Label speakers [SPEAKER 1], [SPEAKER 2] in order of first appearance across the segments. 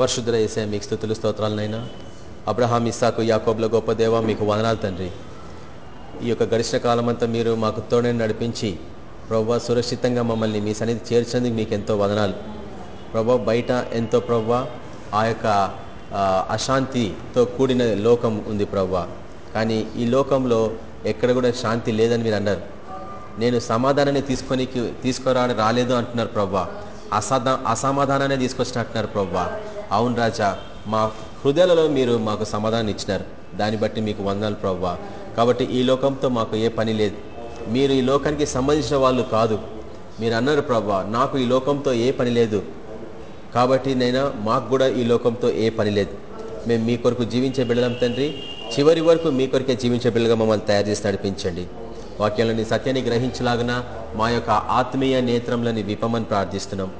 [SPEAKER 1] పరిశుద్ధ వేసే మీకు స్థుతులు స్తోత్రాలనైనా. అబ్రహాం ఇస్సాకు యాకోబ్ల గొప్ప దేవ మీకు వదనాలు తండ్రి. ఈ యొక్క గడిచిన కాలం అంతా మీరు మాకు తోడే నడిపించి ప్రవ్వ సురక్షితంగా మమ్మల్ని మీ సన్నిధి చేర్చినందుకు మీకు ఎంతో వదనాలు. ప్రభా బయట ఎంతో ప్రవ్వ ఆ యొక్క అశాంతితో కూడిన లోకం ఉంది ప్రవ్వ. కానీ ఈ లోకంలో ఎక్కడ కూడా శాంతి లేదని మీరు అన్నారు. నేను సమాధానాన్ని తీసుకొని తీసుకురా రాలేదు అంటున్నారు ప్రవ్వ. అసదా అసమాధానాన్ని తీసుకొచ్చినట్టున్నారు ప్రవ్వా. అవును రాజా మా హృదయాలలో మీరు మాకు సమాధానం ఇచ్చినారు. దాన్ని బట్టి మీకు వందనాలు ప్రవ్వా. కాబట్టి ఈ లోకంతో మాకు ఏ పని లేదు. మీరు ఈ లోకానికి సంబంధించిన వాళ్ళు కాదు. మీరు అన్నారు ప్రవ్వా నాకు ఈ లోకంతో ఏ పని లేదు. కాబట్టి నైనా మాకు కూడా ఈ లోకంతో ఏ పని లేదు. మేము మీ కొరకు జీవించే బిడ్డలం తండ్రి. చివరి వరకు మీ కొరకే జీవించే బిడ్డగా మమ్మల్ని తయారు చేసి నడిపించండి. వాక్యాలని సత్యాన్ని గ్రహించలాగిన మా యొక్క ఆత్మీయ నేత్రంలోని విపమని ప్రార్థిస్తున్నాం.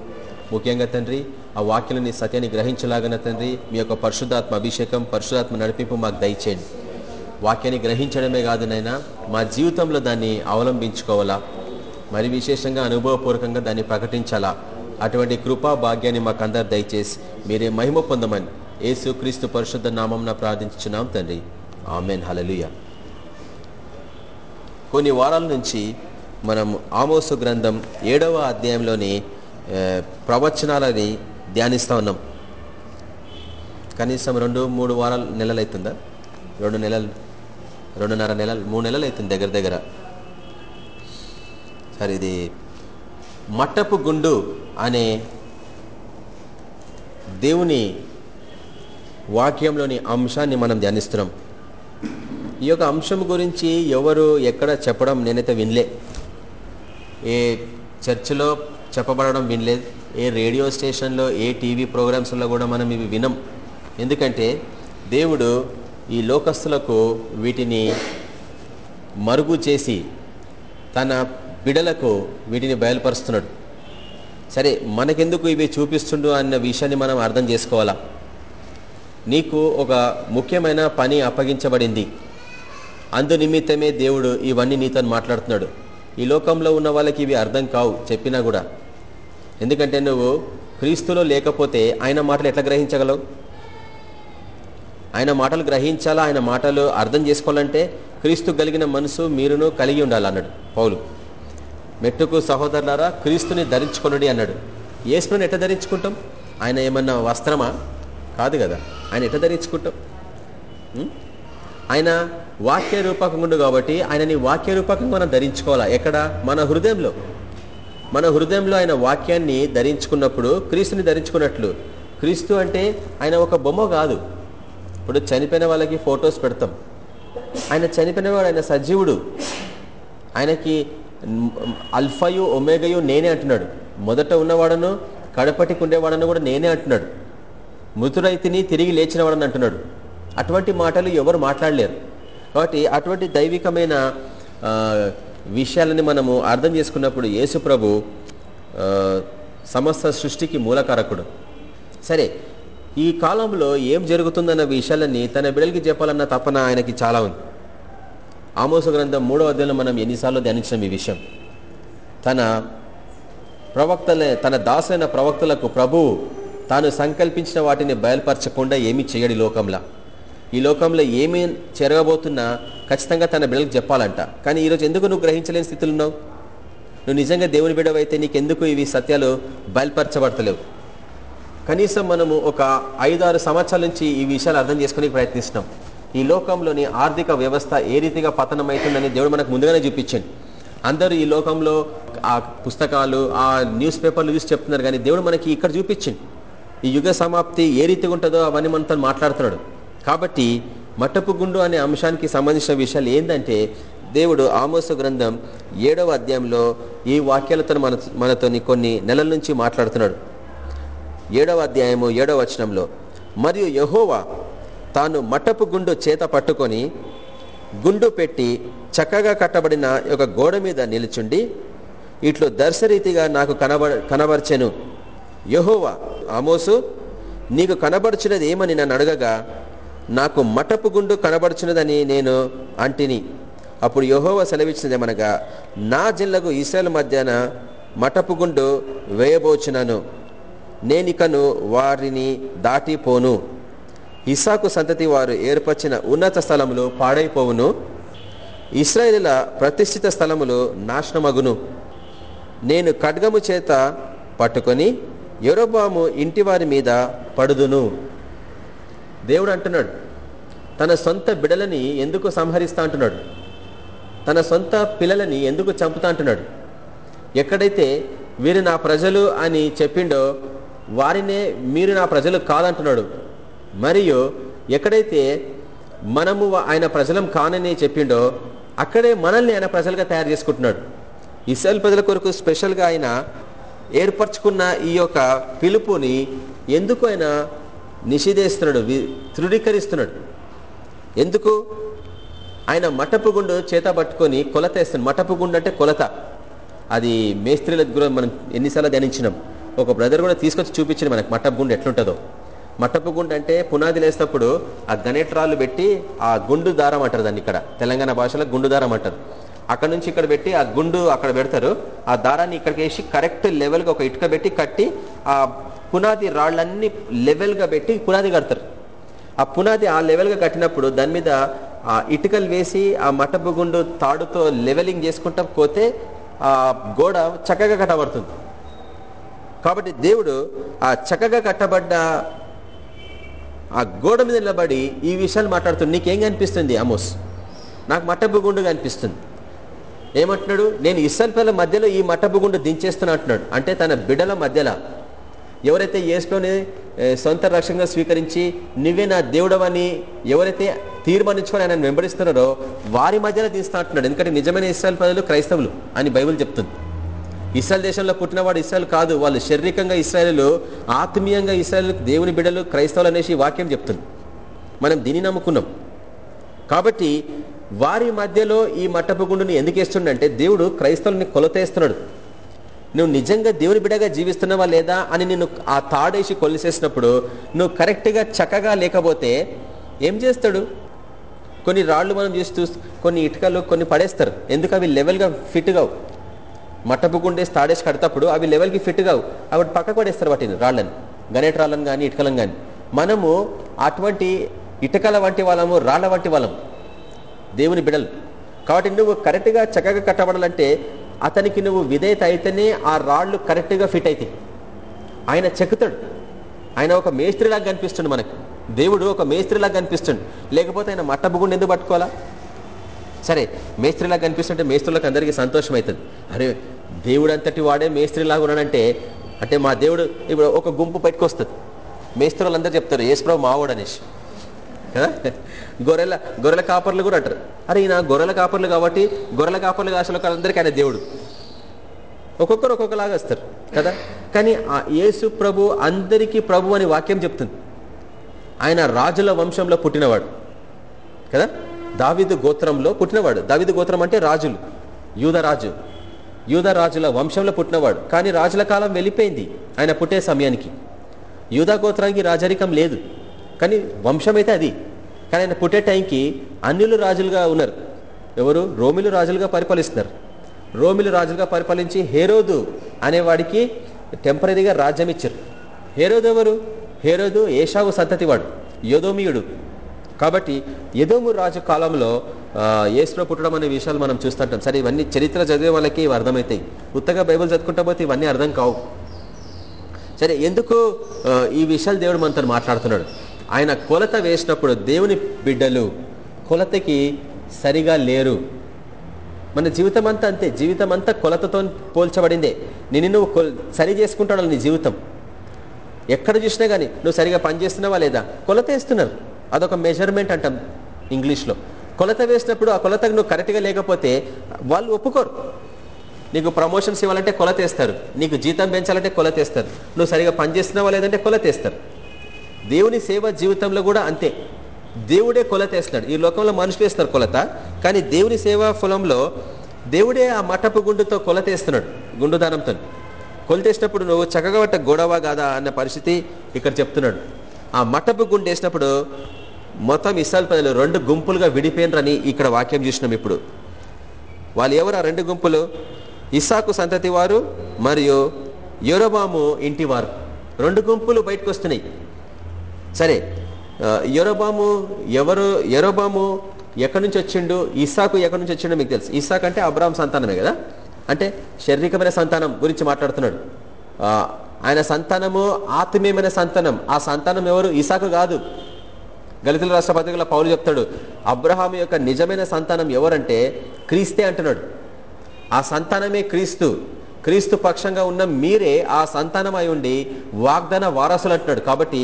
[SPEAKER 1] ముఖ్యంగా తండ్రి ఆ వాక్యాలని సత్యాన్ని గ్రహించలాగన తండ్రి మీ యొక్క పరిశుధాత్మ అభిషేకం పరిశుధాత్మ నడిపింపు మాకు దయచేయండి. వాక్యాన్ని గ్రహించడమే కాదు నైనా మా జీవితంలో దాన్ని అవలంబించుకోవాలా? మరి విశేషంగా అనుభవపూర్వకంగా దాన్ని ప్రకటించాలా? అటువంటి కృపా భాగ్యాన్ని మాకందరు దయచేసి మీరే మహిమ పొందమని యేసు క్రీస్తు పరిశుద్ధ నామంన ప్రార్థించున్నాం తండ్రి. ఆమెన్. హలలుయ కొన్ని వారాల నుంచి మనం ఆమోసు గ్రంథం ఏడవ అధ్యాయంలోని ప్రవచనాలని ధ్యానిస్తూ ఉన్నాం. కనీసం రెండు మూడు వారాలు నెలలు అవుతుందా రెండు నెలలు రెండున్నర నెలలు మూడు నెలలు అవుతుంది దగ్గర దగ్గర. సరే ఇది మట్టపు గుండు అనే దేవుని వాక్యంలోని అంశాన్ని మనం ధ్యానిస్తున్నాం. ఈ యొక్క అంశం గురించి ఎవరు ఎక్కడ చెప్పడం నేనైతే వినలే. ఏ చర్చిలో చెప్పబడడం వినలేదు. ఏ రేడియో స్టేషన్లో ఏ టీవీ ప్రోగ్రామ్స్లో కూడా మనం ఇవి వినం. ఎందుకంటే దేవుడు ఈ లోకస్తులకు వీటిని మరుగు చేసి తన బిడలకు వీటిని బయలుపరుస్తున్నాడు. సరే మనకెందుకు ఇవి చూపిస్తుండు అన్న విషయాన్ని మనం అర్థం చేసుకోవాలా? నీకు ఒక ముఖ్యమైన పని అప్పగించబడింది. అందు నిమిత్తమే దేవుడు ఇవన్నీ నీతో మాట్లాడుతున్నాడు. ఈ లోకంలో ఉన్న వాళ్ళకి ఇవి అర్థం కావు చెప్పినా కూడా. ఎందుకంటే నువ్వు క్రీస్తులో లేకపోతే ఆయన మాటలు ఎట్లా గ్రహించగలవు? ఆయన మాటలు గ్రహించాలా? ఆయన మాటలు అర్థం చేసుకోవాలంటే క్రీస్తు కలిగిన మనసు మీరును కలిగి ఉండాలన్నాడు పౌలు. మెట్టుకు సహోదరులారా క్రీస్తుని ధరించుకొనుడి అన్నాడు. యేసుని ఎట్లా ధరించుకుంటాం? ఆయన ఏమన్నా వస్త్రమా? కాదు కదా. ఆయన ఎట్లా ధరించుకుంటాం? ఆయన వాక్య రూపకంగుండు కాబట్టి ఆయనని వాక్య రూపకంగా మనం ధరించుకోవాలా? ఎక్కడ? మన హృదయంలో. మన హృదయంలో ఆయన వాక్యాన్ని ధరించుకున్నప్పుడు క్రీస్తుని ధరించుకున్నట్లు. క్రీస్తు అంటే ఆయన ఒక బొమ్మ కాదు. ఇప్పుడు చనిపోయిన వాళ్ళకి ఫొటోస్ పెడతాం. ఆయన చనిపోయినవాడు ఆయన సజీవుడు. ఆయనకి అల్ఫయు ఒమేగయు నేనే అంటున్నాడు. మొదట ఉన్నవాడను కడపటికి ఉండేవాడను కూడా నేనే అంటున్నాడు. మృతురైతిని తిరిగి లేచినవాడని అంటున్నాడు. అటువంటి మాటలు ఎవరు మాట్లాడలేరు. కాబట్టి అటువంటి దైవికమైన విషయాలని మనము అర్థం చేసుకున్నప్పుడు యేసు ప్రభు సమస్త సృష్టికి మూలకారకుడు. సరే ఈ కాలంలో ఏం జరుగుతుందన్న విషయాలన్నీ తన బిడలకి చెప్పాలన్న తపన ఆయనకి చాలా ఉంది. ఆమోస గ్రంథం మూడో అధ్యాయంలో మనం ఎన్నిసార్లు ధ్యానించాం ఈ విషయం. తన ప్రవక్తలే తన దాసైన ప్రవక్తలకు ప్రభువు తాను సంకల్పించిన వాటిని బయలుపరచకుండా ఏమి చేయడు లోకంలో. ఈ లోకంలో ఏమీ చెరగబోతున్నా ఖచ్చితంగా తన బిడ్డలకు చెప్పాలంట. కానీ ఈరోజు ఎందుకు నువ్వు గ్రహించలేని స్థితిలో ఉన్నావు? నువ్వు నిజంగా దేవుని బిడవైతే నీకెందుకు ఇవి సత్యాలు బయలుపరచబడతలేవు? కనీసం మనము ఒక ఐదారు సంవత్సరాల నుంచి ఈ విషయాలు అర్థం చేసుకునే ప్రయత్నిస్తున్నాం. ఈ లోకంలోని ఆర్థిక వ్యవస్థ ఏ రీతిగా పతనమవుతుందని దేవుడు మనకు ముందుగానే చూపించండి. అందరూ ఈ లోకంలో ఆ పుస్తకాలు ఆ న్యూస్ పేపర్లు చూసి చెప్తున్నారు. కానీ దేవుడు మనకి ఇక్కడ చూపించింది ఈ యుగ సమాప్తి ఏ రీతిగా ఉంటుందో అవన్నీ మనతో మాట్లాడుతున్నాడు. కాబట్టి మట్టపు గుండు అనే అంశానికి సంబంధించిన విషయాలు ఏంటంటే దేవుడు ఆమోస గ్రంథం ఏడవ అధ్యాయంలో ఈ వాక్యాలతో మన మనతోని కొన్ని నెలల నుంచి మాట్లాడుతున్నాడు. ఏడవ అధ్యాయము ఏడవ వచనంలో మరియు యహోవా తాను మట్టపు గుండు చేత పట్టుకొని గుండు పెట్టి చక్కగా కట్టబడిన ఒక గోడ మీద నిలుచుండి ఇట్లు దర్శరీతిగా నాకు కనబ కనబర్చెను. యహోవా ఆమోసు నీకు కనబడుచున్నది ఏమని నన్ను అడగగా నాకు మటపు గుండు కనబడుచున్నదని నేను అంటిని. అప్పుడు యహోవ సెలవిచ్చినదేమనగా నా జిల్లకు ఇస్రాయల్ మధ్యాన మటపు గుండు వేయబోచున్నాను. నేనికను వారిని దాటిపోను. ఇసాకు సంతతి వారు ఏర్పరిచిన ఉన్నత స్థలములు పాడైపోవును. ఇస్రాయేలుల ప్రతిష్ఠిత స్థలములు నాశనమగును. నేను ఖడ్గము చేత పట్టుకొని ఎరోబాము ఇంటి వారి మీద పడుదును. దేవుడు అంటున్నాడు తన సొంత బిడలని ఎందుకు సంహరిస్తా అంటున్నాడు? తన సొంత పిల్లలని ఎందుకు చంపుతా అంటున్నాడు? ఎక్కడైతే వీరు నా ప్రజలు అని చెప్పిండో వారినే మీరు నా ప్రజలు కాదంటున్నాడు. మరియు ఎక్కడైతే మనము ఆయన ప్రజలం కానని చెప్పిండో అక్కడే మనల్ని ఆయన ప్రజలుగా తయారు చేసుకుంటున్నాడు. ఇస్రాయల్ ప్రజల కొరకు స్పెషల్గా ఆయన ఏర్పరచుకున్న ఈ యొక్క పిలుపుని ఎందుకు ఆయన నిషేధిస్తున్నాడు తృఢీకరిస్తున్నాడు ఎందుకు? ఆయన మటపు గుండు చేత పట్టుకొని కొలత వేస్తున్నాడు మటపు గుండు అంటే కొలత. అది మేస్త్రీల కూడా మనం ఎన్నిసార్లు ధ్యానించినాం. ఒక బ్రదర్ కూడా తీసుకొచ్చి చూపించిన మనకు మటపు గుండు ఎట్లుంటుందో. మటపు గుండు అంటే పునాది లేసినప్పుడు ఆ గణేట్రాలు పెట్టి ఆ గుండు దారం అంటారు దాన్ని ఇక్కడ. తెలంగాణ భాషలో గుండు దారం అంటారు. అక్కడ నుంచి ఇక్కడ పెట్టి ఆ గుండు అక్కడ పెడతారు. ఆ దారాన్ని ఇక్కడికి వేసి కరెక్ట్ లెవెల్గా ఒక ఇటుక పెట్టి కట్టి ఆ పునాది రాళ్ళన్నీ లెవెల్గా పెట్టి పునాది కడతారు. ఆ పునాది ఆ లెవెల్గా కట్టినప్పుడు దాని మీద ఆ ఇటుకలు వేసి ఆ మటపు గుండు తాడుతో లెవెలింగ్ చేసుకుంటా పోతే ఆ గోడ చక్కగా కట్టబడుతుంది. కాబట్టి దేవుడు ఆ చక్కగా కట్టబడ్డ ఆ గోడ మీద నిలబడి ఈ విషయాలు మాట్లాడుతుంది నీకేం కనిపిస్తుంది అమోస్? నాకు మట్టపు గుండు కనిపిస్తుంది. ఏమంటున్నాడు? నేను ఇస్సల్పేల మధ్యలో ఈ మట్టపు గుండు దించేస్తున్నా అంటున్నాడు. అంటే తన బిడల మధ్యలో. ఎవరైతే ఏసులోనే సొంత రక్షంగా స్వీకరించి నువ్వే నా దేవుడవని ఎవరైతే తీర్మానించుకొని ఆయన వెంబడిస్తున్నారో వారి మధ్యలో తీస్తా అంటున్నాడు. ఎందుకంటే నిజమైన ఇస్రాయల్ ప్రజలు క్రైస్తవులు అని బైబుల్ చెప్తుంది. ఇస్రాయల్ దేశంలో పుట్టినవాడు ఇస్రాయల్ కాదు. వాళ్ళు శారీరకంగా ఇస్రాయలు ఆత్మీయంగా ఇస్రాయల్ దేవుని బిడలు క్రైస్తవులు అనేసి వాక్యం చెప్తుంది. మనం దీన్ని నమ్ముకున్నాం. కాబట్టి వారి మధ్యలో ఈ మట్టపు గుండుని ఎందుకు వేస్తుండంటే దేవుడు క్రైస్తవుల్ని కొలతేస్తున్నాడు. నువ్వు నిజంగా దేవుని బిడగా జీవిస్తున్నావా లేదా అని నేను ఆ తాడేసి కొలిసేసినప్పుడు నువ్వు కరెక్ట్గా చక్కగా లేకపోతే ఏం చేస్తాడు? కొన్ని రాళ్ళు మనం చూస్తూ కొన్ని ఇటుకలు కొన్ని పడేస్తారు. ఎందుకు అవి లెవెల్గా ఫిట్గావు మట్టపు గుండేసి తాడేసి కడతప్పుడు అవి లెవెల్కి ఫిట్ కావు. అవి పక్క పడేస్తారు వాటిని రాళ్ళని. గణేట్ రాళ్ళని కానీ ఇటుకలను కానీ మనము అటువంటి ఇటుకల వంటి వాళ్ళము రాళ్ళ వంటి వాళ్ళము. దేవుని బిడలు. కాబట్టి నువ్వు కరెక్ట్గా చక్కగా కట్టబడాలంటే అతనికి నువ్వు విధేయత అయితేనే ఆ రాళ్ళు కరెక్ట్గా ఫిట్ అవుతాయి ఆయన చెక్కుతాడు. ఆయన ఒక మేస్త్రిలాగా కనిపిస్తుండు మనకు. దేవుడు ఒక మేస్త్రిలాగా కనిపిస్తుండు. లేకపోతే ఆయన మట్టబుగుండు ఎందుకు పట్టుకోవాలా? సరే మేస్త్రిలాగా కనిపిస్తుంటే మేస్త్రులకు అందరికీ సంతోషం అవుతుంది అరే దేవుడు అంతటి వాడే మేస్త్రిలాగా ఉన్నాడంటే అంటే మా దేవుడు ఇప్పుడు ఒక గుంపు పట్టుకొస్తుంది మేస్త్రులు అందరూ చెప్తారు ఏసుప్రభు మావోడు అనేసి. కదా గొర్రెల గొర్రెల కాపర్లు కూడా అంటారు. అరే ఈయన గొర్రెల కాపర్లు కాబట్టి గొర్రెల కాపర్లు కాసిన వాళ్ళందరికీ ఆయన దేవుడు. ఒక్కొక్కరు ఒక్కొక్కలాగా వస్తారు కదా? కానీ ఆ యేసు ప్రభు అందరికీ ప్రభు అని వాక్యం చెప్తుంది. ఆయన రాజుల వంశంలో పుట్టినవాడు కదా? దావిదు గోత్రంలో పుట్టినవాడు. దావిదు గోత్రం అంటే రాజులు యూధరాజు యూధరాజుల వంశంలో పుట్టినవాడు. కానీ రాజుల కాలం వెళ్ళిపోయింది ఆయన పుట్టే సమయానికి. యూధ గోత్రానికి రాజరికం లేదు. కానీ వంశం అయితే అది. కానీ ఆయన పుట్టే టైంకి అన్యులు రాజులుగా ఉన్నారు. ఎవరు? రోమిలు రాజులుగా పరిపాలిస్తున్నారు. రోమిలు రాజులుగా పరిపాలించి హేరోదు అనేవాడికి టెంపరీగా రాజ్యం ఇచ్చారు. హేరోదు ఎవరు? హేరోదు ఏషావు సంతతివాడు యోదోమియుడు. కాబట్టి యదోము రాజు కాలంలో ఏసులో పుట్టడం అనే విషయాలు మనం చూస్తుంటాం. సరే ఇవన్నీ చరిత్ర చదివే వాళ్ళకి ఇవి అర్థమవుతాయి ఉత్తగా బైబుల్ చదువుకుంటా పోతే ఇవన్నీ అర్థం కావు. సరే ఎందుకు ఈ విషయాలు దేవుడు మనతో మాట్లాడుతున్నాడు? ఆయన కొలత వేసినప్పుడు దేవుని బిడ్డలు కొలతకి సరిగా లేరు. మన జీవితం అంతా. అంతే జీవితం అంతా కొలతతో పోల్చబడిందే. నిన్ను నువ్వు సరి చేసుకుంటాడు నీ జీవితం. ఎక్కడ చూసినా కానీ నువ్వు సరిగా పనిచేస్తున్నావా లేదా? కొలత వేస్తున్నారు. అదొక మెజర్మెంట్ అంటాం ఇంగ్లీష్లో. కొలత వేసినప్పుడు ఆ కొలతకు నువ్వు కరెక్ట్గా లేకపోతే వాళ్ళు ఒప్పుకోరు. నీకు ప్రమోషన్స్ ఇవ్వాలంటే కొలత వేస్తారు. నీకు జీతం పెంచాలంటే కొలత వేస్తారు. నువ్వు సరిగా పనిచేస్తున్నావా లేదంటే కొలత వేస్తారు. దేవుని సేవ జీవితంలో కూడా అంతే. దేవుడే కొలత వేస్తున్నాడు. ఈ లోకంలో మనుషులు వేస్తున్నారు కొలత కానీ దేవుని సేవా ఫలంలో దేవుడే ఆ మటపు గుండుతో కొలత వేస్తున్నాడు గుండుదానంతో కొలతేసినప్పుడు నువ్వు చక్కగా పట్ట గొడవ కాదా అన్న పరిస్థితి ఇక్కడ చెప్తున్నాడు. ఆ మటపు గుండు వేసినప్పుడు మొత్తం ఇసాల్ ప్రజలు రెండు గుంపులుగా విడిపోయినరని ఇక్కడ వాక్యం చూసినాం ఇప్పుడు. వాళ్ళు ఎవరు ఆ రెండు గుంపులు? ఇసాకు సంతతి వారు మరియు యూరోబాము ఇంటి వారు. రెండు గుంపులు బయటకు వస్తున్నాయి. సరే ఎరోబాము ఎవరు ఎరోబాము ఎక్కడి నుంచి వచ్చిండు? ఇసాకు ఎక్కడి నుంచి వచ్చిండో మీకు తెలుసు. ఇసాక్ అంటే అబ్రాహం సంతానమే కదా? అంటే శారీరకమైన సంతానం గురించి మాట్లాడుతున్నాడు. ఆయన సంతానము ఆత్మీయమైన సంతానం. ఆ సంతానం ఎవరు? ఇసాకు కాదు. గలితుల రాష్ట్ర పత్రికల పౌలు చెప్తాడు అబ్రహాం యొక్క నిజమైన సంతానం ఎవరంటే క్రీస్తే అంటున్నాడు. ఆ సంతానమే క్రీస్తు. క్రీస్తు పక్షంగా ఉన్న మీరే ఆ సంతానం అయి ఉండి వాగ్దాన వారసులు అంటున్నాడు. కాబట్టి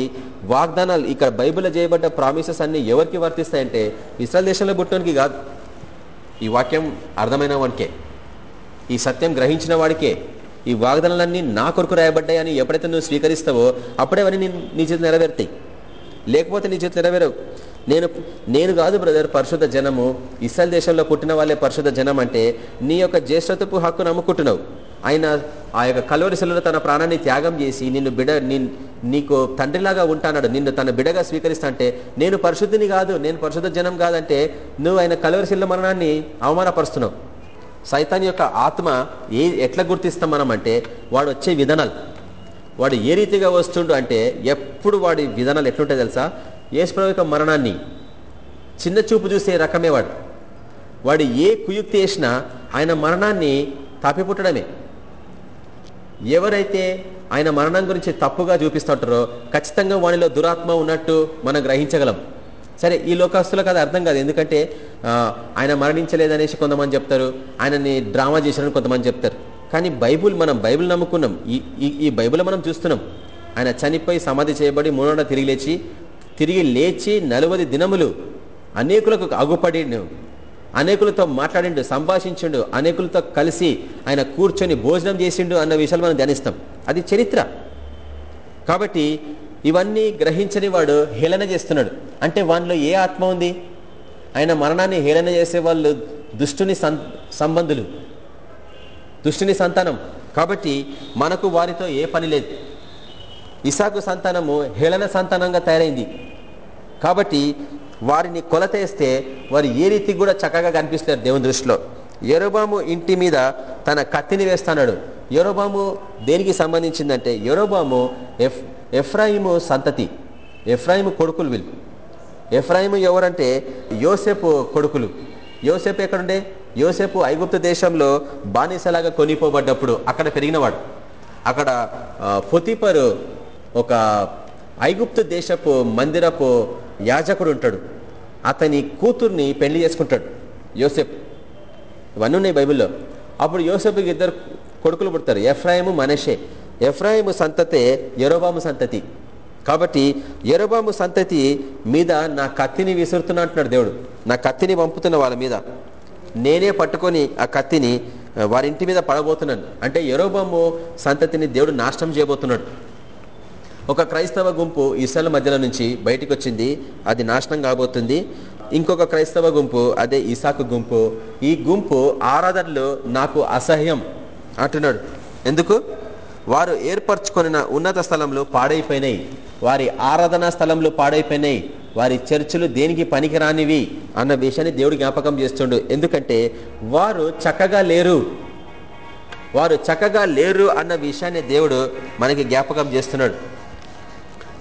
[SPEAKER 1] వాగ్దానాలు ఇక్కడ బైబిల్లో చేయబడ్డ ప్రామిసెస్ అన్ని ఎవరికి వర్తిస్తాయంటే ఇస్రాయల్ దేశంలో పుట్టడానికి కాదు. ఈ వాక్యం అర్థమైన వాడికే ఈ సత్యం గ్రహించిన వాడికే. ఈ వాగ్దానాలన్నీ నా కొరకు రాయబడ్డాయని ఎప్పుడైతే నువ్వు స్వీకరిస్తావో అప్పుడే అవన్నీ నీ చేతి నెరవేరుతాయి. లేకపోతే నీ చేతి నెరవేరవు. నేను నేను కాదు బ్రదర్ పరిశుద్ధ జనము. ఇస్రాయల్ దేశంలో పుట్టిన వాళ్ళే పరిశుద్ధ జనం అంటే నీ యొక్క జ్యేష్ఠతపు హక్కు నమ్ముకుంటున్నావు. ఆయన ఆ యొక్క కలవరిశలలో తన ప్రాణాన్ని త్యాగం చేసి నిన్ను బిడ నీకు తండ్రిలాగా ఉంటాడు నిన్ను తన బిడగా స్వీకరిస్తాంటే నేను పరిశుద్ధిని కాదు నేను పరిశుద్ధ జనం కాదంటే నువ్వు ఆయన కలోరిశిల్ల మరణాన్ని అవమానపరుస్తున్నావు. సైతాన్ యొక్క ఆత్మ ఏ ఎట్లా గుర్తిస్తాం మనం అంటే వాడు వచ్చే విధానాలు. వాడు ఏ రీతిగా వస్తుండు అంటే ఎప్పుడు వాడి విధానాలు ఎట్లుంటాయి తెలుసా? ఏసుప్రభు యొక్క మరణాన్ని చిన్న చూపు చూసే రకమే వాడు. వాడు ఏ కుయుక్తి వేసినా ఆయన మరణాన్ని తప్పిపుట్టడమే ఎవరైతే ఆయన మరణం గురించి తప్పుగా చూపిస్తుంటారో ఖచ్చితంగా వానిలో దురాత్మ ఉన్నట్టు మనం గ్రహించగలం. సరే ఈ లోకస్తులకు అది అర్థం కాదు. ఎందుకంటే ఆయన మరణించలేదనేసి కొంతమంది చెప్తారు. ఆయనని డ్రామా చేశారని కొంతమంది చెప్తారు. కానీ బైబుల్ మనం బైబుల్ నమ్ముకున్నాం. ఈ ఈ బైబుల్ మనం చూస్తున్నాం. ఆయన చనిపోయి సమాధి చేయబడి మూడో తిరిగి లేచి తిరిగి లేచి నలువది దినములు అనేకులకు అగుపడి అనేకులతో మాట్లాడిండు సంభాషించిండు అనేకులతో కలిసి ఆయన కూర్చొని భోజనం చేసిండు అన్న విషయాలు మనం ధ్యానిస్తాం. అది చరిత్ర. కాబట్టి ఇవన్నీ గ్రహించని వాడు హేళన చేస్తున్నాడు. అంటే వానిలో ఏ ఆత్మ ఉంది? ఆయన మరణాన్ని హేళన చేసే వాళ్ళు దుష్టుని సంబంధులు. దుష్టుని సంతానం. కాబట్టి మనకు వారితో ఏ పని లేదు. ఇసాకు సంతానము హేళన సంతానంగా తయారైంది. కాబట్టి వారిని కొలతేస్తే వారు ఏ రీతి కూడా చక్కగా కనిపిస్తారు దేవుని దృష్టిలో. ఎరోబాము ఇంటి మీద తన కత్తిని వేస్తాడు. ఎరోబాము దేనికి సంబంధించిందంటే ఎరోబాము ఎఫ్ ఎఫ్రాయిము సంతతి ఎఫ్రాయిము కొడుకులు వీళ్ళు. ఎఫ్రాయిము ఎవరంటే యోసెపు కొడుకులు. యోసెపు ఎక్కడుండే? యోసెపు ఐగుప్తు దేశంలో బానిసలాగా కొనిపోబడ్డప్పుడు అక్కడ పెరిగినవాడు. అక్కడ పొతిపరు ఒక ఐగుప్తు దేశపు మందిరపు యాజకుడు ఉంటాడు. అతని కూతుర్ని పెళ్ళి చేసుకుంటాడు. యోసెఫ్ ఇవన్నీ ఉన్నాయి బైబిల్లో. అప్పుడు యోసెఫ్కి ఇద్దరు కొడుకులు పుడతారు. ఎఫ్రాయిము మనషే. ఎఫ్రాయిము సంతతే ఎరోబాము సంతతి. కాబట్టి ఎరోబాము సంతతి మీద నా కత్తిని విసురుతున్నా అంటున్నాడు దేవుడు. నా కత్తిని పంపుతున్న వాళ్ళ మీద. నేనే పట్టుకొని ఆ కత్తిని వారింటి మీద పడబోతున్నాను. అంటే ఎరోబాము సంతతిని దేవుడు నాశనం చేయబోతున్నాడు. ఒక క్రైస్తవ గుంపు ఇసల మధ్యలో నుంచి బయటకు వచ్చింది అది నాశనం కాబోతుంది. ఇంకొక క్రైస్తవ గుంపు అదే ఇసాకు గుంపు. ఈ గుంపు ఆరాధనలు నాకు అసహ్యం అంటున్నాడు. ఎందుకు? వారు ఏర్పరచుకొనిన ఉన్నత స్థలంలో పాడైపోయినాయి. వారి ఆరాధనా స్థలంలో పాడైపోయినాయి. వారి చర్చలు దేనికి పనికిరానివి అన్న విషయాన్ని దేవుడు జ్ఞాపకం చేస్తుండు. ఎందుకంటే వారు చక్కగా లేరు. వారు చక్కగా లేరు అన్న విషయాన్ని దేవుడు మనకి జ్ఞాపకం చేస్తున్నాడు.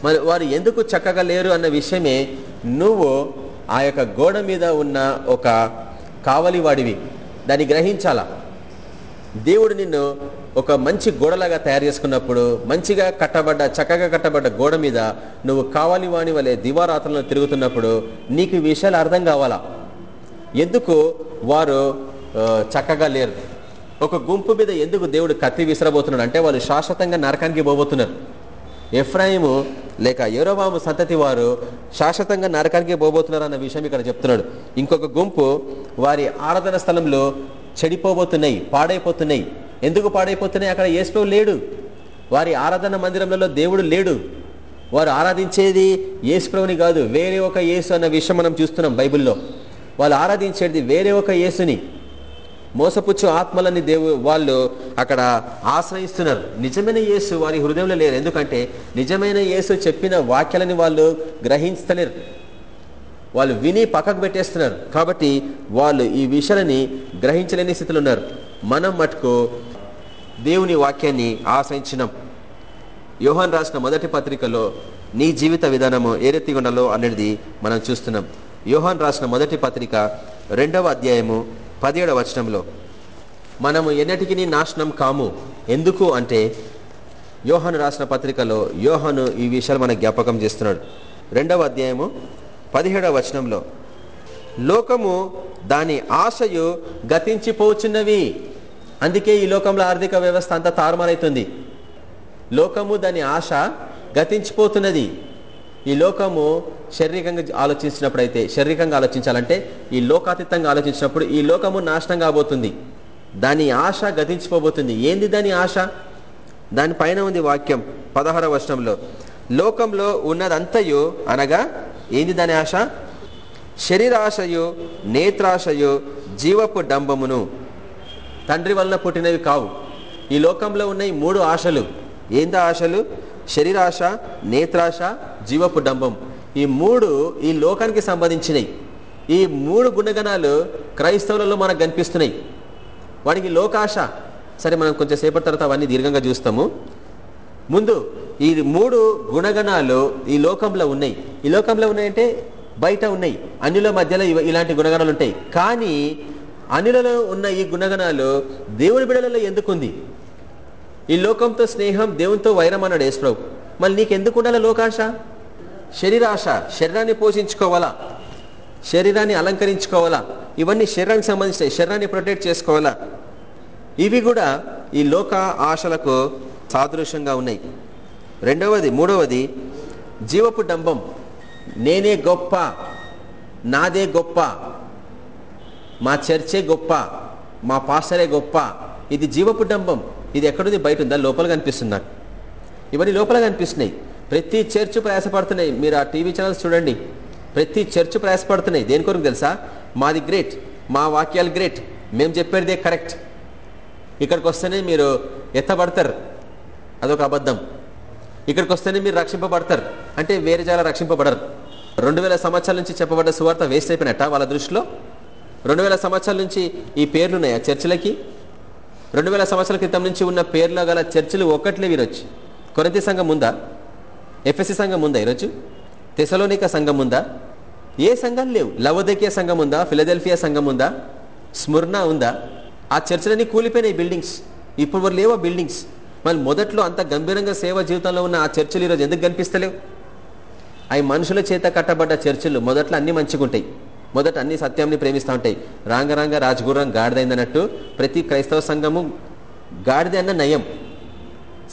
[SPEAKER 1] మరి వారు ఎందుకు చక్కగా లేరు అన్న విషయమే నువ్వు ఆ యొక్క గోడ మీద ఉన్న ఒక కావలి వాడివి దాన్ని గ్రహించాలా? దేవుడు నిన్ను ఒక మంచి గోడలాగా తయారు చేసుకున్నప్పుడు మంచిగా కట్టబడ్డ చక్కగా కట్టబడ్డ గోడ మీద నువ్వు కావాలి వాణి వలె దివారాత్రంలో తిరుగుతున్నప్పుడు నీకు విషయాలు అర్థం కావాలా? ఎందుకు వారు చక్కగా లేరు? ఒక గుంపు మీద ఎందుకు దేవుడు కత్తి విసిరబోతున్నాడు? అంటే వాళ్ళు శాశ్వతంగా నరకానికి పోబోతున్నారు. ఎఫ్రాయిము లేక యూరోబాము సంతతి వారు శాశ్వతంగా నరకానికి పోబోతున్నారు అన్న విషయం ఇక్కడ చెప్తున్నాడు. ఇంకొక గుంపు వారి ఆరాధన స్థలంలో చెడిపోబోతున్నాయి పాడైపోతున్నాయి. ఎందుకు పాడైపోతున్నాయి? అక్కడ ఏసులో లేడు. వారి ఆరాధన మందిరంలో దేవుడు లేడు. వారు ఆరాధించేది ఏసుప్రభుని కాదు వేరే ఒక యేసు అన్న విషయం మనం చూస్తున్నాం బైబిల్లో. వాళ్ళు ఆరాధించేది వేరే ఒక యేసుని. మోసపుచ్చు ఆత్మలని దేవు వాళ్ళు అక్కడ ఆశ్రయిస్తున్నారు. నిజమైన యేసు వారి హృదయంలో లేరు. ఎందుకంటే నిజమైన యేసు చెప్పిన వాక్యాలని వాళ్ళు గ్రహించలేరు. వాళ్ళు విని పక్కకు పెట్టేస్తున్నారు. కాబట్టి వాళ్ళు ఈ విషయాలని గ్రహించలేని స్థితిలో ఉన్నారు. మనం మటుకు దేవుని వాక్యాన్ని ఆశ్రయించినాం. యోహాన్ రాసిన మొదటి పత్రికలో నీ జీవిత విధానము ఏ రీతిగా ఉండాలో అనేది మనం చూస్తున్నాం. యోహాన్ రాసిన మొదటి పత్రిక రెండవ అధ్యాయము పదిహేడవ వచనంలో మనము ఎన్నటికీ నాశనం కాము. ఎందుకు అంటే యోహాను రాసిన పత్రికలో యోహాను ఈ విషయాలు మనకు జ్ఞాపకం చేస్తున్నాడు. రెండవ అధ్యాయము పదిహేడవ వచనంలో లోకము దాని ఆశయు గతించిపోచున్నవి. అందుకే ఈ లోకంలో ఆర్థిక వ్యవస్థ అంతా తారుమారైతుంది. లోకము దాని ఆశ గతించిపోతున్నది. ఈ లోకము శారీరకంగా ఆలోచించినప్పుడు అయితే శారీరకంగా ఆలోచించాలంటే ఈ లోకాతీతంగా ఆలోచించినప్పుడు ఈ లోకము నాశనం కాబోతుంది. దాని ఆశ గతించిపోబోతుంది. ఏంది దాని ఆశ? దానిపైన ఉంది వాక్యం పదహార వర్షంలో లోకంలో ఉన్నదంతయు అనగా ఏంది దాని ఆశ? శరీరాశయు నేత్రాశయు జీవపు డంబమును. తండ్రి వలన పుట్టినవి కావు. ఈ లోకంలో ఉన్న ఈ మూడు ఆశలు. ఏందా ఆశలు? శరీరాశ నేత్రాశ జీవపు డంబం. ఈ మూడు ఈ లోకానికి సంబంధించినవి ఈ మూడు గుణగణాలు క్రైస్తవులలో మనకు కనిపిస్తున్నాయి. వాడికి లోకాశ. సరే మనం కొంచెం సేపటి తర్వాత అవన్నీ దీర్ఘంగా చూస్తాము. ముందు ఈ మూడు గుణగణాలు ఈ లోకంలో ఉన్నాయి. ఈ లోకంలో ఉన్నాయంటే బయట ఉన్నాయి. అన్యుల మధ్యలో ఇలాంటి గుణగణాలు ఉంటాయి. కానీ అనులలో ఉన్న ఈ గుణగణాలు దేవుని బిడలలో ఎందుకుంది? ఈ లోకంతో స్నేహం దేవునితో వైరం అన్నాడు యేసుప్రభు. మళ్ళీ నీకు ఎందుకు ఉండాలి లోకాశ? శరీరాశ శరీరాన్ని పోషించుకోవాలా? శరీరాన్ని అలంకరించుకోవాలా? ఇవన్నీ శరీరానికి సంబంధించిన శరీరాన్ని ప్రొటెక్ట్ చేసుకోవాలా? ఇవి కూడా ఈ లోక ఆశలకు సాదృశ్యంగా ఉన్నాయి. రెండవది మూడవది జీవపు డంబం. నేనే గొప్ప నాదే గొప్ప మా చర్చే గొప్ప మా పాస్టరే గొప్ప. ఇది జీవపు డంబం. ఇది ఎక్కడుంది? బయట ఉందా లోపల కనిపిస్తుంది నాకు. ఇవన్నీ లోపల కనిపిస్తున్నాయి. ప్రతి చర్చ్ ప్రయాసపడుతున్నాయి. మీరు ఆ టీవీ ఛానల్స్ చూడండి. ప్రతి చర్చ్ ప్రయాసపడుతున్నాయి. దేని కొరకు తెలుసా? మాది గ్రేట్. మా వాక్యాలు గ్రేట్. మేము చెప్పేదే కరెక్ట్. ఇక్కడికి వస్తేనే మీరు ఎత్తబడతారు. అదొక అబద్ధం. ఇక్కడికి వస్తేనే మీరు రక్షింపబడతారు. అంటే వేరే జాల రక్షింపబడరు. రెండు వేల సంవత్సరాల నుంచి చెప్పబడ్డ సువార్త వేస్ట్ అయిపోయినట్ట వాళ్ళ దృష్టిలో? రెండు వేల సంవత్సరాల నుంచి ఈ పేర్లున్నాయి ఆ చర్చిలకి? రెండు వేల సంవత్సరాల క్రితం నుంచి ఉన్న పేర్లో గల చర్చిలు ఒక్కట్లే ఈరోజు కొరంతి సంఘం ఉందా? ఎఫ్ఎస్సి సంఘం ఉందా ఈరోజు? తెసలోనిక సంఘం ఉందా? ఏ సంఘం లేవు? లవోదకీయ సంఘం ఉందా? ఫిలదెల్ఫియా సంఘం ఉందా? స్మృణ ఉందా? ఆ చర్చలన్నీ కూలిపోయినాయి బిల్డింగ్స్. ఇప్పుడు లేవో బిల్డింగ్స్? మళ్ళీ మొదట్లో అంత గంభీరంగా సేవ జీవితంలో ఉన్న ఆ చర్చలు ఈరోజు ఎందుకు కనిపిస్తలేవు? అవి మనుషుల చేత కట్టబడ్డ చర్చలు మొదట్లో అన్ని మంచిగుంటాయి. మొదట అన్ని సత్యాన్ని ప్రేమిస్తూ ఉంటాయి. రాంగరాంగ రాజగురం గాడిదైందన్నట్టు ప్రతి క్రైస్తవ సంఘము గాడిదే అన్న నయం.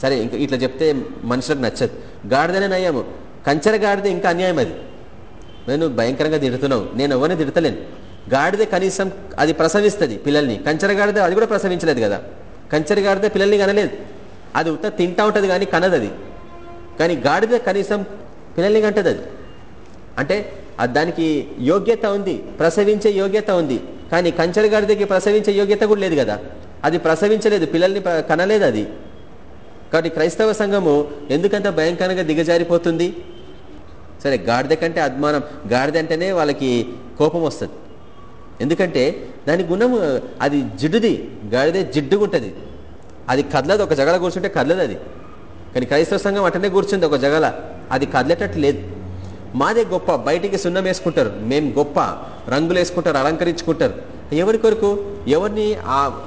[SPEAKER 1] సరే ఇంకా ఇట్లా చెప్తే మనుషులకు నచ్చదు. గాడిదనే నయము. కంచెర గాడిద ఇంకా అన్యాయం అది. నేను భయంకరంగా తిడుతున్నావు. నేను ఎవరిని తిడతలేను. గాడిదే కనీసం అది ప్రసవిస్తుంది పిల్లల్ని. కంచెర గాడిద అది కూడా ప్రసవించలేదు కదా. కంచెర గాడిద పిల్లల్ని కనలేదు. అది ఉత్త తింటా ఉంటుంది కానీ కనదు అది కానీ గాడిద కనీసం పిల్లల్ని కంటది అది అంటే దానికి యోగ్యత ఉంది ప్రసవించే యోగ్యత ఉంది. కానీ కంచెర గాడిదకి ప్రసవించే యోగ్యత కూడా లేదు కదా. అది ప్రసవించలేదు పిల్లల్ని కనలేదు అది. కాబట్టి క్రైస్తవ సంఘము ఎందుకంత భయంకరంగా దిగజారిపోతుంది? సరే గాడిద కంటే అద్మానం. గాడిద అంటేనే వాళ్ళకి కోపం వస్తుంది. ఎందుకంటే దాని గుణము అది జిడ్డుది. గాడిదే జిడ్డుగుంటుంది. అది కదలదు ఒక జగల కూర్చుంటే కదలదు అది. కానీ క్రైస్తవ సంఘం అటనే కూర్చుంది ఒక జగల. అది కదలేటట్టు లేదు. మాదే గొప్ప బయటికి సున్నం వేసుకుంటారు. మేము గొప్ప రంగులు వేసుకుంటారు అలంకరించుకుంటారు. ఎవరి కొరకు? ఎవరిని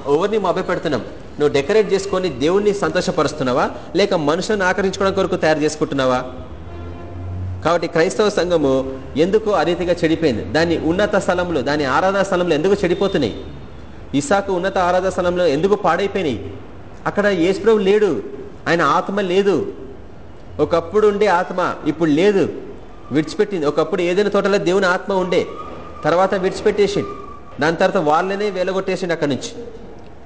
[SPEAKER 1] ఎవరిని మభ్య పెడుతున్నాం నువ్వు డెకరేట్ చేసుకొని దేవుణ్ణి సంతోషపరుస్తున్నావా? లేక మనుషులను ఆకరించుకోవడం కొరకు తయారు చేసుకుంటున్నావా? కాబట్టి క్రైస్తవ సంఘము ఎందుకు ఆ రీతిగా చెడిపోయింది. దాని ఉన్నత స్థలంలో దాని ఆరాధన స్థలంలో ఎందుకు చెడిపోతున్నాయి? ఇసాకు ఉన్నత ఆరాధన స్థలంలో ఎందుకు పాడైపోయినాయి? అక్కడ యేసుప్రభు లేడు. ఆయన ఆత్మ లేదు. ఒకప్పుడు ఉండే ఆత్మ ఇప్పుడు లేదు. విడిచిపెట్టింది. ఒకప్పుడు ఏదైనా తోటలో దేవుని ఆత్మ ఉండే తర్వాత విడిచిపెట్టేసిండు. దాని తర్వాత వాళ్ళనే వెలగొట్టేసిండు అక్కడి నుంచి.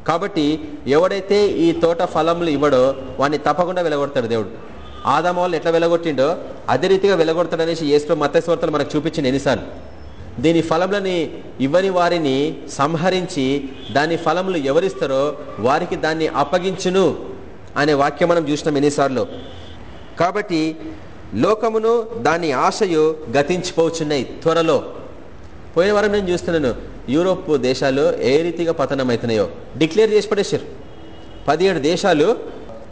[SPEAKER 1] కాబట్టి ఎవడైతే ఈ తోట ఫలములు ఇవ్వడో వాడిని తప్పకుండా వెలగొడతాడు దేవుడు. ఆదామ వాళ్ళు ఎట్లా వెలగొట్టిండో అదే రీతిగా వెలగొడతాడు అనేసి ఏసులో మత్స్యవార్తలు మనకు చూపించింది ఎన్నిసార్లు. దీని ఫలములని ఇవ్వని వారిని సంహరించి దాని ఫలములు ఎవరిస్తారో వారికి దాన్ని అప్పగించును అనే వాక్యం మనం చూసినాం ఎన్నిసార్లు. కాబట్టి లోకమును దాని ఆశయు గతించిపోచున్నాయి త్వరలో. పోయిన వారం నేను చూస్తున్నాను యూరోప్ దేశాలు ఏ రీతిగా పతనం అవుతున్నాయో డిక్లేర్ చేసి పడేసారు పదిహేడు దేశాలు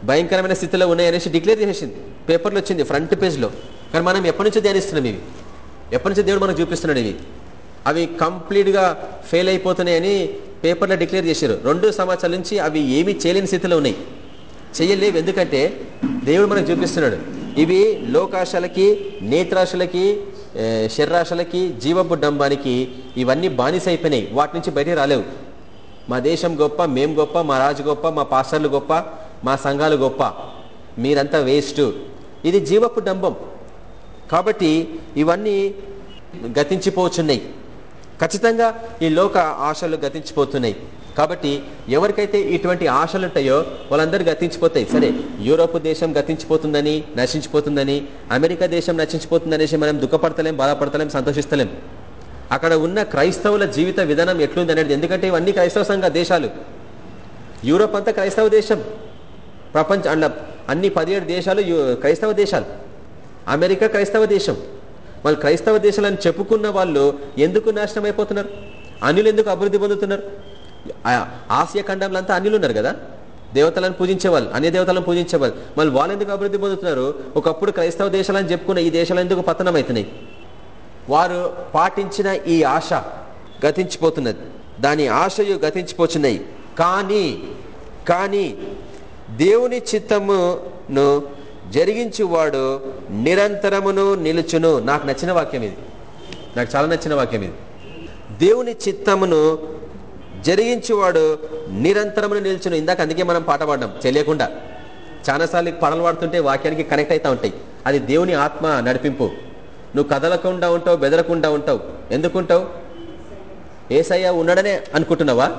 [SPEAKER 1] భయంకరమైన స్థితిలో ఉన్నాయనేసి డిక్లేర్ చేసేసింది పేపర్లో వచ్చింది ఫ్రంట్ పేజ్లో కానీ మనం ఎప్పటి నుంచో ధ్యానిస్తున్నాం ఇవి. ఎప్పటి నుంచో దేవుడు మనకు చూపిస్తున్నాడు ఇవి. అవి కంప్లీట్గా ఫెయిల్ అయిపోతున్నాయని పేపర్లో డిక్లేర్ చేశారు రెండు సంవత్సరాల నుంచి అవి ఏమీ చేయలేని స్థితిలో ఉన్నాయి. చేయలేవు. ఎందుకంటే దేవుడు మనకు చూపిస్తున్నాడు. ఇవి లోకాశలకి నేత్రాశలకి ఏ, శరీరాశలకి జీవపు డంబానికి ఇవన్నీ బానిస అయిపోయినాయి వాటి నుంచి బయటికి రాలేవు. మా దేశం గొప్ప మేం గొప్ప మా రాజు గొప్ప మా పాస్టర్లు గొప్ప మా సంఘాలు గొప్ప. మీరంతా వేస్ట్. ఇది జీవపు డంబం కాబట్టి ఇవన్నీ గతించిపోచున్నాయి. ఖచ్చితంగా ఈ లోక ఆశలు గతించిపోతున్నాయి. కాబట్టి ఎవరికైతే ఇటువంటి ఆశలు ఉంటాయో వాళ్ళందరూ గతించిపోతాయి. సరే యూరోప్ దేశం గతించిపోతుందని నశించిపోతుందని అమెరికా దేశం నశించిపోతుందనేసి మనం దుఃఖపడతలేం బాధపడతలేం సంతోషిస్తలేం. అక్కడ ఉన్న క్రైస్తవుల జీవిత విధానం ఎట్లుంది అనేది ఎందుకంటే ఇవన్నీ క్రైస్తవ సంఘ దేశాలు. యూరోప్ అంతా క్రైస్తవ దేశం. ప్రపంచ అండ్ల అన్ని పదిహేడు దేశాలు క్రైస్తవ దేశాలు. అమెరికా క్రైస్తవ దేశం. వాళ్ళు క్రైస్తవ దేశాలని చెప్పుకున్న వాళ్ళు ఎందుకు నాశనం అయిపోతున్నారు అన్యులు ఎందుకు అభివృద్ధి పొందుతున్నారు? ఆసియా ఖండంలో అంతా అన్యులు ఉన్నారు కదా? దేవతలను పూజించేవాళ్ళు అన్ని దేవతలను పూజించేవాళ్ళు. మళ్ళీ వాళ్ళు ఎందుకు అభివృద్ధి పొందుతున్నారు? ఒకప్పుడు క్రైస్తవ దేశాలని చెప్పుకున్న ఈ దేశాలు ఎందుకు పతనం అవుతున్నాయి? వారు పాటించిన ఈ ఆశ గతించిపోతున్నది. దాని ఆశయు గతించిపోతున్నాయి కానీ కానీ దేవుని చిత్తమును జరిగించువాడు నిరంతరమును నిలుచును. నాకు నచ్చిన వాక్యం ఇది. నాకు చాలా నచ్చిన వాక్యం ఇది. దేవుని చిత్తమును జరిగించేవాడు నిరంతరమును నిలుచును. ఇందాక అందుకే మనం పాట పాడడం తెలియకుండా. చాలాసార్లు పాటలు పాడుతుంటే వాక్యానికి కనెక్ట్ అవుతూ ఉంటాయి. అది దేవుని ఆత్మ నడిపింపు. నువ్వు కదలకుండా ఉంటావు బెదరకుండా ఉంటావు. ఎందుకుంటావు? ఏసయ్య ఉన్నాడనే అనుకుంటున్నావా?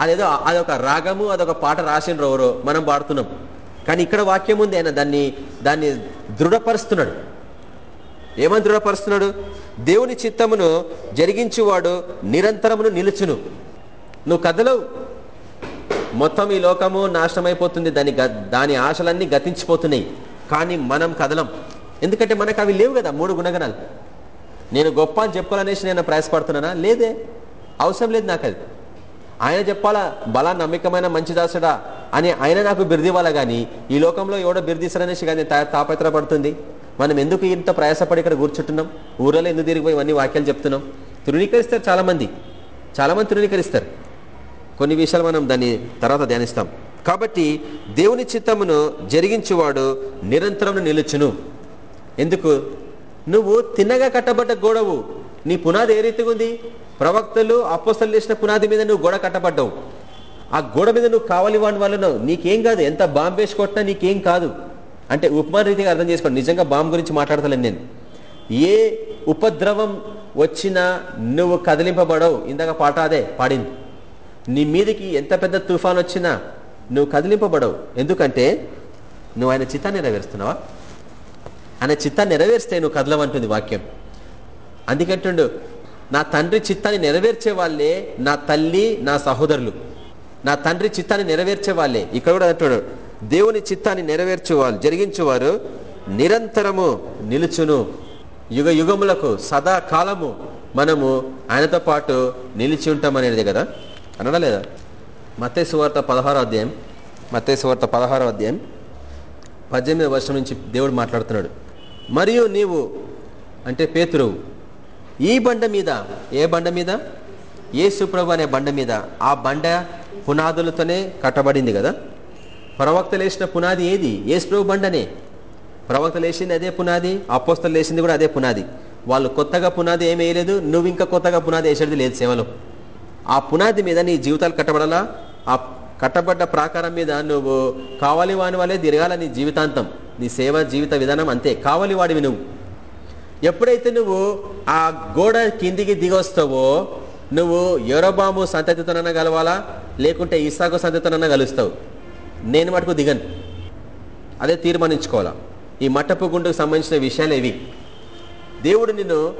[SPEAKER 1] అదేదో అదొక రాగము అదొక పాట రాసిండ్రు ఎవరో. మనం పాడుతున్నాం. కానీ ఇక్కడ వాక్యం ఉంది ఆయన. దాన్ని దాన్ని దృఢపరుస్తున్నాడు. ఏమని దృఢపరుస్తున్నాడు? దేవుని చిత్తమును జరిగించువాడు నిరంతరమును నిలుచును. నువ్వు కదలవు. మొత్తం ఈ లోకము నాశనమైపోతుంది. దాని గ- దాని ఆశలన్నీ గతించిపోతున్నాయి. కానీ మనం కదలం. ఎందుకంటే మనకు అవి లేవు కదా మూడు గుణగణాలు. నేను గొప్ప అని చెప్పుకోవాలనేసి నేను ప్రయాసపడుతున్నానా? లేదే. అవసరం లేదు నాకు అది. ఆయన చెప్పాలా బలా నమ్మకమైన మంచి దాసుడా అని ఆయన నాకు బిర్దివ్వాలా కానీ ఈ లోకంలో ఎవడో బిర్దిస్తారనేసి కానీ తా తాపత్రపడుతుంది మనం ఎందుకు ఇంత ప్రయాసపడి ఇక్కడ కూర్చుంటున్నాం? ఊర్లలో ఎందుకు తిరిగిపోయి ఇవన్నీ వాక్యాలు చెప్తున్నాం? తృణీకరిస్తారు చాలామంది. చాలామంది తృణీకరిస్తారు. కొన్ని విషయాలు మనం దాన్ని తర్వాత ధ్యానిస్తాం. కాబట్టి దేవుని చిత్తమును జరిగించేవాడు నిరంతరం నిలుచును. ఎందుకు? నువ్వు తిన్నగా కట్టబడ్డ గోడవు. నీ పునాది ఏ రీతిగా ఉంది? ప్రవక్తలు అపోస్తలు చేసిన పునాది మీద నువ్వు గోడ కట్టబడ్డావు. ఆ గోడ మీద నువ్వు కావాలి వాడి వాళ్ళను నీకేం కాదు. ఎంత బాంబు వేసి కొట్టినా నీకేం కాదు. అంటే ఉపమాన రీతిగా అర్థం చేసుకోండి. నిజంగా బాంబు గురించి మాట్లాడతలేను నేను. ఏ ఉపద్రవం వచ్చినా నువ్వు కదిలింపబడవు. ఇందాక పాట అదే పాడింది. నీ మీదకి ఎంత పెద్ద తుఫాన్ వచ్చినా నువ్వు కదిలింపబడవు. ఎందుకంటే నువ్వు ఆయన చిత్తాన్ని నెరవేరుస్తున్నావా? ఆయన చిత్తాన్ని నెరవేర్స్తే నువ్వు కదలవంటుంది వాక్యం. అందుకంటుండు నా తండ్రి చిత్తాన్ని నెరవేర్చే వాళ్ళే నా తల్లి నా సహోదరులు. నా తండ్రి చిత్తాన్ని నెరవేర్చే వాళ్ళే. ఇక్కడ కూడా అంటున్నాడు దేవుని చిత్తాన్ని నెరవేర్చే వాళ్ళు జరిగించేవారు నిరంతరము నిలుచును. యుగ యుగములకు సదా కాలము మనము ఆయనతో పాటు నిలిచి ఉంటామనేది కదా? అనడా లేదా మత్తే సువార్త పదహారో అధ్యాయం. మత్తే సువార్త పదహారో అధ్యాయం. పద్దెనిమిది వర్షం నుంచి దేవుడు మాట్లాడుతున్నాడు. మరియు నీవు అంటే పేతురువు ఈ బండ మీద ఏ బండ మీద? యేసుప్రభు అనే బండ మీద. ఆ బండ పునాదులతోనే కట్టబడింది కదా? ప్రవక్తలు వేసిన పునాది ఏది? ఏసుప్రభు బండనే. ప్రవక్తలు వేసింది అదే పునాది అపోస్తలు వేసింది కూడా అదే పునాది. వాళ్ళు కొత్తగా పునాది ఏమీ వేయలేదు నువ్వు ఇంకా కొత్తగా పునాది వేసేది లేదు సేవలో. ఆ పునాది మీద నీ జీవితాలు కట్టబడాలా? ఆ కట్టబడ్డ ప్రాకారం మీద నువ్వు కావాలి వాని వాళ్ళే తిరగాల నీ జీవితాంతం. నీ సేవ జీవిత విధానం అంతే. కావాలి వాడివి నువ్వు. ఎప్పుడైతే నువ్వు ఆ గోడ కిందికి దిగొస్తావో నువ్వు ఎరోబాము సంతతితోనన్నా కలవాలా? లేకుంటే ఇసాకు సంతతితోనన్నా కలుస్తావు. నేను మటుకు దిగను. అదే తీర్మానించుకోవాలా. ఈ మట్టపు గుండుకు సంబంధించిన విషయాలు ఇవి దేవుడు నిన్ను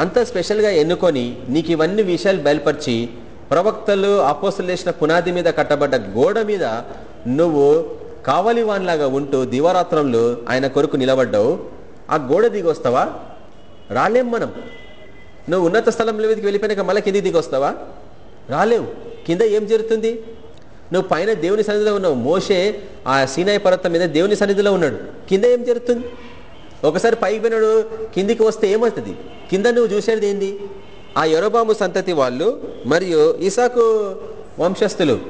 [SPEAKER 1] అంత స్పెషల్గా ఎన్నుకొని నీకు ఇవన్నీ విషయాలు బయలుపరిచి ప్రవక్తలు అపోసలేసిన పునాది మీద కట్టబడ్డ గోడ మీద నువ్వు కావలి వాన్లాగా ఉంటూ దివారాత్రంలో ఆయన కొరకు నిలబడ్డావు. ఆ గోడ దిగొస్తావా? రాలేం మనం. నువ్వు ఉన్నత స్థలంలో మీదకి వెళ్ళిపోయినాక మళ్ళీ కిందికి దిగొస్తావా? రాలేవు. కింద ఏం జరుగుతుంది? నువ్వు పైన దేవుని సన్నిధిలో ఉన్నావు. మోసే ఆ సీనాయి పర్వతం మీద దేవుని సన్నిధిలో ఉన్నాడు. కింద ఏం జరుగుతుంది? ఒకసారి పైకి పోయినాడు కిందికి వస్తే ఏమవుతుంది? కింద నువ్వు చూసేది ఏంది? ఆ యొరబాము సంతతి వాళ్ళు మరియు ఇసాకు వంశస్థులు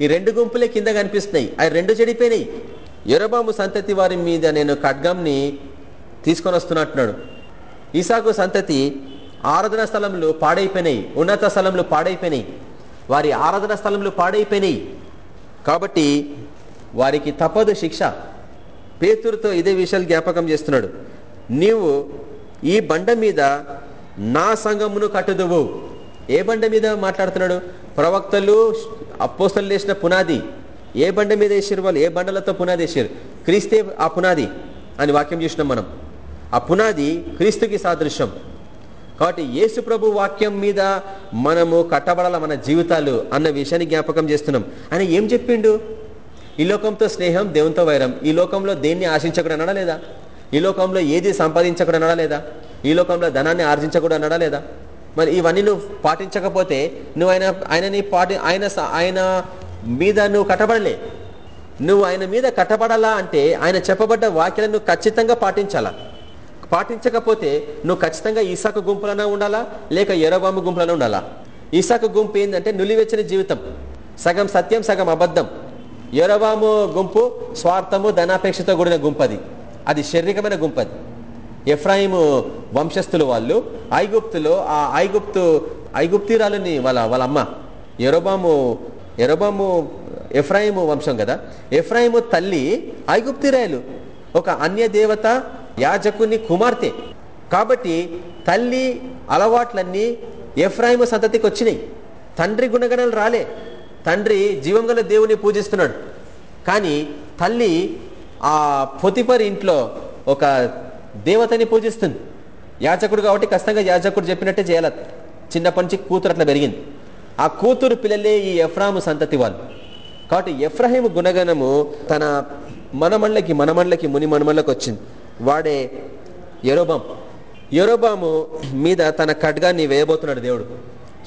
[SPEAKER 1] ఈ రెండు గుంపులే కింద కనిపిస్తున్నాయి. అవి రెండు చెడిపోయినాయి. యొరబాము సంతతి వారి మీద నేను ఖడ్గంని తీసుకొని వస్తున్నట్టున్నాడు. ఇసాకు సంతతి ఆరాధన స్థలంలో పాడైపోయినాయి. ఉన్నత స్థలంలో పాడైపోయినాయి. వారి ఆరాధన స్థలంలో పాడైపోయినాయి. కాబట్టి వారికి తప్పదు శిక్ష. పేతురుతో ఇదే విషయాలు జ్ఞాపకం చేస్తున్నాడు. నీవు ఈ బండ మీద నా సంఘమును కట్టుదువు. ఏ బండ మీద మాట్లాడుతున్నాడు? ప్రవక్తలు అప్పోస్తలు వేసిన పునాది. ఏ బండ మీద వేసారు వాళ్ళు? ఏ బండలతో పునాది వేసారు క్రీస్తే ఆ పునాది అని వాక్యం చూసినాం మనం. ఆ పునాది క్రీస్తుకి సాదృశ్యం. కాబట్టి యేసు ప్రభు వాక్యం మీద మనము కట్టబడాల మన జీవితాలు అన్న విషయాన్ని జ్ఞాపకం చేస్తున్నాం. ఆయన ఏం చెప్పిండు? ఈ లోకంతో స్నేహం దేవునితో వైరం. ఈ లోకంలో దేన్ని ఆశించకూడదు అనడా లేదా? ఈ లోకంలో ఏది సంపాదించకూడదు అనడా లేదా? ఈ లోకంలో ధనాన్ని ఆర్జించకూడదు అనడా లేదా? మరి ఇవన్నీ నువ్వు పాటించకపోతే నువ్వు ఆయన ఆయనని పాటి ఆయన ఆయన మీద నువ్వు కట్టబడలే. నువ్వు ఆయన మీద కట్టబడాలా అంటే ఆయన చెప్పబడ్డ వాక్యాలను ఖచ్చితంగా పాటించాలా? పాటించకపోతే నువ్వు ఖచ్చితంగా ఈసాకు గుంపులనే ఉండాలా? లేక ఎరబాంబు గుంపులనే ఉండాలా? ఈసాకు గుంపు ఏంటంటే నులివెచ్చని జీవితం. సగం సత్యం సగం అబద్ధం. యరవాము గుంపు స్వార్థము ధనాపేక్షతో కూడిన గుంపది. అది శారీరకమైన గుంపది. ఎఫ్రాయిము వంశస్థులు వాళ్ళు ఐగుప్తులో ఆ ఐగుప్తు ఐగుప్తీరాలని వాళ్ళ వాళ్ళ అమ్మ ఎరోబాము ఎరోబాము ఎఫ్రాయిము వంశం కదా. ఎఫ్రాయిము తల్లి ఐగుప్తిరాయలు ఒక అన్య దేవత యాజకుని కుమార్తె. కాబట్టి తల్లి అలవాట్లన్నీ ఎఫ్రాయిము సంతతికి వచ్చినాయి తండ్రి గుణగణాలు రాలే. తండ్రి జీవం గల దేవుని పూజిస్తున్నాడు. కానీ తల్లి ఆ పొతిపరి ఇంట్లో ఒక దేవతని పూజిస్తుంది. యాచకుడు కాబట్టి ఖచ్చితంగా యాచకుడు చెప్పినట్టే చేయాల. చిన్నప్పటి నుంచి కూతురు అట్లా పెరిగింది. ఆ కూతురు పిల్లలే ఈ ఎఫ్రాము సంతతి వాళ్ళు. కాబట్టి ఎఫ్రాహిము గుణగణము తన మనమళ్ళకి మనమళ్ళకి ముని మనమళ్ళకి వచ్చింది. వాడే ఎరోబాం ఎరోబాము మీద తన ఖడ్గాన్ని వేయబోతున్నాడు దేవుడు.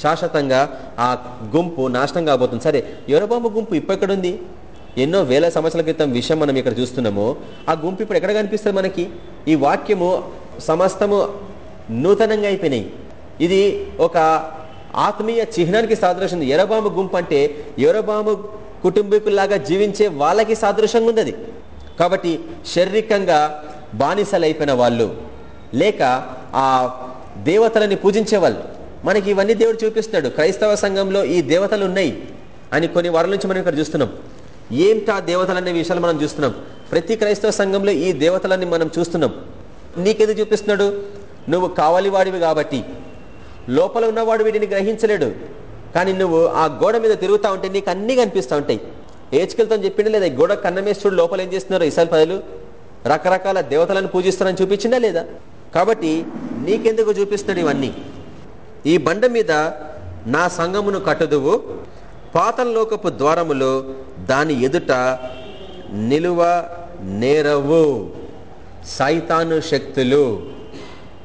[SPEAKER 1] శాశ్వతంగా ఆ గుంపు నాశనం కాబోతుంది. సరే ఎరోబాము గుంపు ఇప్పుడెక్కడుంది? ఎన్నో వేల సంవత్సరాల క్రితం విషయం మనం ఇక్కడ చూస్తున్నాము. ఆ గుంపు ఇప్పుడు ఎక్కడ కనిపిస్తుంది మనకి? ఈ వాక్యము సమస్తము నూతనంగా అయిపోయినాయి. ఇది ఒక ఆత్మీయ చిహ్నానికి సాదృశ్యం ఎరబాంబు గుంపు అంటే ఎరబాము కుటుంబీకుల్లాగా జీవించే వాళ్ళకి సాదృశ్యంగా ఉంది కాబట్టి శారీరకంగా బానిసలైపోయిన వాళ్ళు లేక ఆ దేవతలని పూజించే వాళ్ళు మనకి ఇవన్నీ దేవుడు చూపిస్తున్నాడు. క్రైస్తవ సంఘంలో ఈ దేవతలు ఉన్నాయి అని కొన్ని వారాల నుంచి మనం ఇక్కడ చూస్తున్నాం. ఏంటా దేవతలు అనే విషయాలు మనం చూస్తున్నాం? ప్రతి క్రైస్తవ సంఘంలో ఈ దేవతలని మనం చూస్తున్నాం. నీకెందుకు చూపిస్తున్నాడు? నువ్వు కావాలి వాడివి కాబట్టి. లోపల ఉన్నవాడు వీటిని గ్రహించలేడు. కానీ నువ్వు ఆ గోడ మీద తిరుగుతూ ఉంటే నీకు అన్నీ కనిపిస్తూ ఉంటాయి. ఏచుకెళ్తాను చెప్పిండా లేదా? గోడ కన్నమేశ్వరుడు లోపల ఏం చేస్తున్నారు ఇసాల్ పదలు రకరకాల దేవతలను పూజిస్తారని చూపించిందా లేదా? కాబట్టి నీకెందుకు చూపిస్తున్నాడు ఇవన్నీ? ఈ బండ మీద నా సంగమును కట్టుదువు. పాతలోకపు ద్వారములు దాని ఎదుట నిలువ నేరవు. సైతాను శక్తులు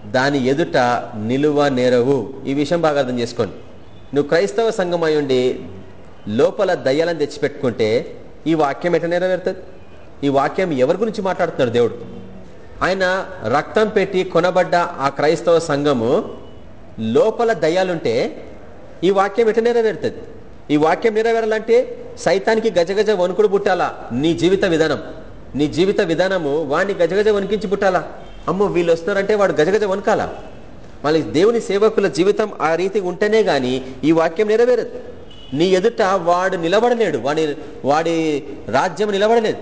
[SPEAKER 1] దాని ఎదుట నిలువ నేరవు. ఈ విషయం బాగా అర్థం చేసుకోండి. నువ్వు క్రైస్తవ సంఘం ఉండి లోపల దయ్యాలను తెచ్చిపెట్టుకుంటే ఈ వాక్యం ఎట్లా నెరవేరుతుంది? ఈ వాక్యం ఎవరి గురించి మాట్లాడుతున్నాడు దేవుడు? ఆయన రక్తం పెట్టి కొనబడ్డ ఆ క్రైస్తవ సంఘము లోపల దయ్యాలుంటే ఈ వాక్యం ఎట్లా నెరవేరుతుంది. ఈ వాక్యం నెరవేరాలంటే సైతానికి గజగజ వణుకుడు పుట్టాలా? నీ జీవిత విధానం. నీ జీవిత విధానము వాడిని గజగజ వణికించి పుట్టాలా? అమ్మో వీళ్ళు వస్తున్నారంటే వాడు గజగజ వణకాలా? మళ్ళీ దేవుని సేవకుల జీవితం ఆ రీతి ఉంటేనే కానీ ఈ వాక్యం నెరవేరదు. నీ ఎదుట వాడు నిలబడలేడు. వాడి వాడి రాజ్యం నిలబడలేదు.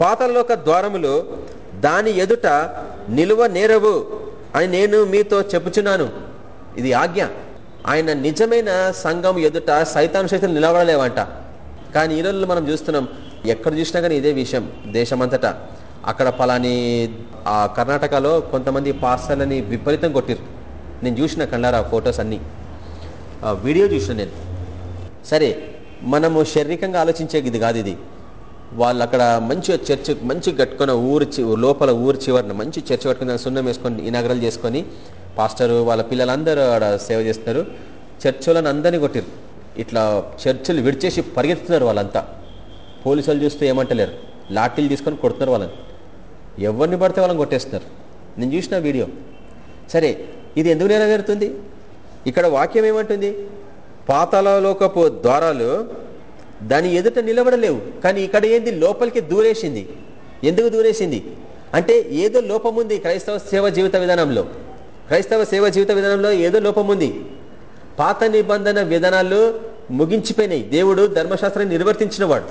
[SPEAKER 1] పాతలోక ద్వారములు దాని ఎదుట నిలువ నేరవు అని నేను మీతో చెప్పుచున్నాను. ఇది ఆజ్ఞ. ఆయన నిజమైన సంఘం ఎదుట సైతాను శక్తులు నిలబడలేవంట. కానీ ఈ రోజుల్లో మనం చూస్తున్నాం ఎక్కడ చూసినా కానీ ఇదే విషయం దేశమంతటా. అక్కడ పలాని ఆ కర్ణాటకలో కొంతమంది పాస్టర్లని విపరీతం కొట్టిరు నేను చూసిన కళ్ళారా ఫొటోస్ అన్నీ. వీడియో చూసిన నేను. సరే మనము శారీరకంగా ఆలోచించే ఇది కాదు ఇది. వాళ్ళు అక్కడ మంచిగా చర్చ్ మంచి కట్టుకున్న ఊరు లోపల ఊరు చివరిన మంచి చర్చ్ కట్టుకున్న సున్నం వేసుకొని ఇనగరలు చేసుకొని పాస్టరు వాళ్ళ పిల్లలందరూ ఆడ సేవ చేస్తున్నారు. చర్చోలను అందరినీ కొట్టిరు ఇట్లా చర్చిలు విడిచేసి పరిగెత్తుతున్నారు వాళ్ళంతా. పోలీసులు చూస్తే ఏమంటలేరు. లాఠీలు తీసుకొని కొడుతున్నారు వాళ్ళని. ఎవరిని పడితే వాళ్ళని కొట్టేస్తున్నారు. నేను చూసిన వీడియో. సరే ఇది ఎందుకు నెరవేరుతుంది? ఇక్కడ వాక్యం ఏమంటుంది? పాతాళలోకపు ద్వారాలు దాని ఎదుట నిలబడలేవు. కానీ ఇక్కడ ఏంది? లోపలికి దూరేసింది. ఎందుకు దూరేసింది? అంటే ఏదో లోపం ఉంది క్రైస్తవ సేవ జీవిత విధానంలో. క్రైస్తవ సేవ జీవిత విధానంలో ఏదో లోపం ఉంది. పాత నిబంధన విధానాలు ముగించిపోయినాయి. దేవుడు ధర్మశాస్త్రాన్ని నిర్వర్తించిన వాడు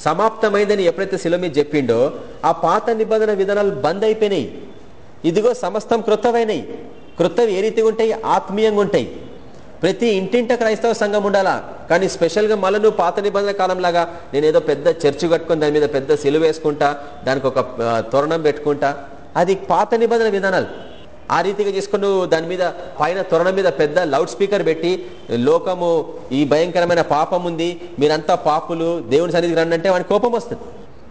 [SPEAKER 1] సమాప్తమైందని ఎప్పుడైతే శిలమి చెప్పిండో ఆ పాత నిబంధన విధానాలు బంద్ అయిపోయినాయి. ఇదిగో సమస్తం కృతమైనవి కృతవి ఏ రీతిగా ఉంటాయి? ఆత్మీయంగా ఉంటాయి. ప్రతి ఇంటింట క్రైస్తవ సంఘం ఉండాలా? కానీ స్పెషల్గా మళ్ళీ నువ్వు పాత నిబంధన కాలంలాగా నేను ఏదో పెద్ద చర్చి కట్టుకొని దాని మీద పెద్ద సిలువ వేసుకుంటా దానికి ఒక తోరణం పెట్టుకుంటా. అది పాత నిబంధన విధానాలు. ఆ రీతిగా చేసుకుని నువ్వు దాని మీద పైన త్వరణ మీద పెద్ద లౌడ్ స్పీకర్ పెట్టి లోకము ఈ భయంకరమైన పాపం ఉంది మీరంతా పాపులు దేవుని సన్నిధికి రండి అంటే వాడికి కోపం వస్తుంది.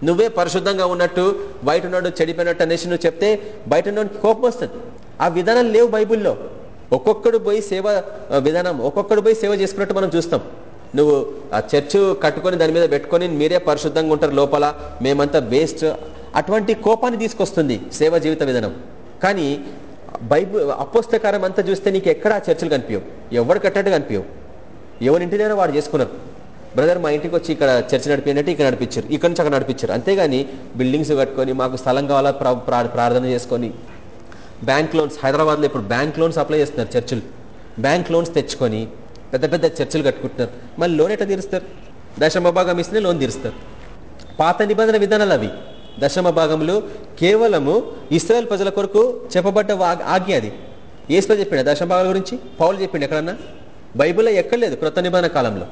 [SPEAKER 1] నువ్వే పరిశుద్ధంగా ఉన్నట్టు బయట ఉన్నాడు చెడిపోయినట్టు అనేసి నువ్వు చెప్తే బయట ఉన్నోడికి కోపం వస్తుంది. ఆ విధానాలు లేవు బైబిల్లో. ఒక్కొక్కడు పోయి సేవ విధానం ఒక్కొక్కడు పోయి సేవ చేసుకున్నట్టు మనం చూస్తాం. నువ్వు ఆ చర్చ్ కట్టుకొని దాని మీద పెట్టుకొని మీరే పరిశుద్ధంగా ఉంటారు లోపల మేమంతా వేస్ట్. అటువంటి కోపాన్ని తీసుకొస్తుంది సేవ జీవిత విధానం. కానీ బైబుల్ అపోస్తకారం అంతా చూస్తే నీకు ఎక్కడా చర్చలు కనిపించవు. ఎవరు కట్టట్టు కనిపించవు. ఎవరి ఇంటి వాడు చేసుకున్నారు. బ్రదర్ మా ఇంటికి వచ్చి ఇక్కడ చర్చ నడిపినట్టు ఇక్కడ నడిపించారు. ఇక్కడ నుంచి అక్కడ నడిపించారు. అంతేగాని బిల్డింగ్స్ కట్టుకొని మాకు స్థలం కావాలా ప్రార్థన చేసుకొని బ్యాంక్ లోన్స్ హైదరాబాద్లో ఇప్పుడు బ్యాంక్ లోన్స్ అప్లై చేస్తున్నారు చర్చిలు. బ్యాంక్ లోన్స్ తెచ్చుకొని పెద్ద పెద్ద చర్చిలు కట్టుకుంటున్నారు. మళ్ళీ లోన్ ఎట్లా తీరుస్తారు? దశమభాగం ఇస్తేనే లోన్ తీరుస్తారు. పాత నిబంధన విధానాలు అవి. దశమ భాగంలో కేవలము ఇస్రాయల్ ప్రజల కొరకు చెప్పబడ్డ ఆజ్ఞ అది. ఏసులో చెప్పిండ దశమ భాగాల గురించి పౌలు చెప్పిండు ఎక్కడన్నా? బైబిల్లో ఎక్కడలేదు క్రొత్త నిబంధన కాలంలో.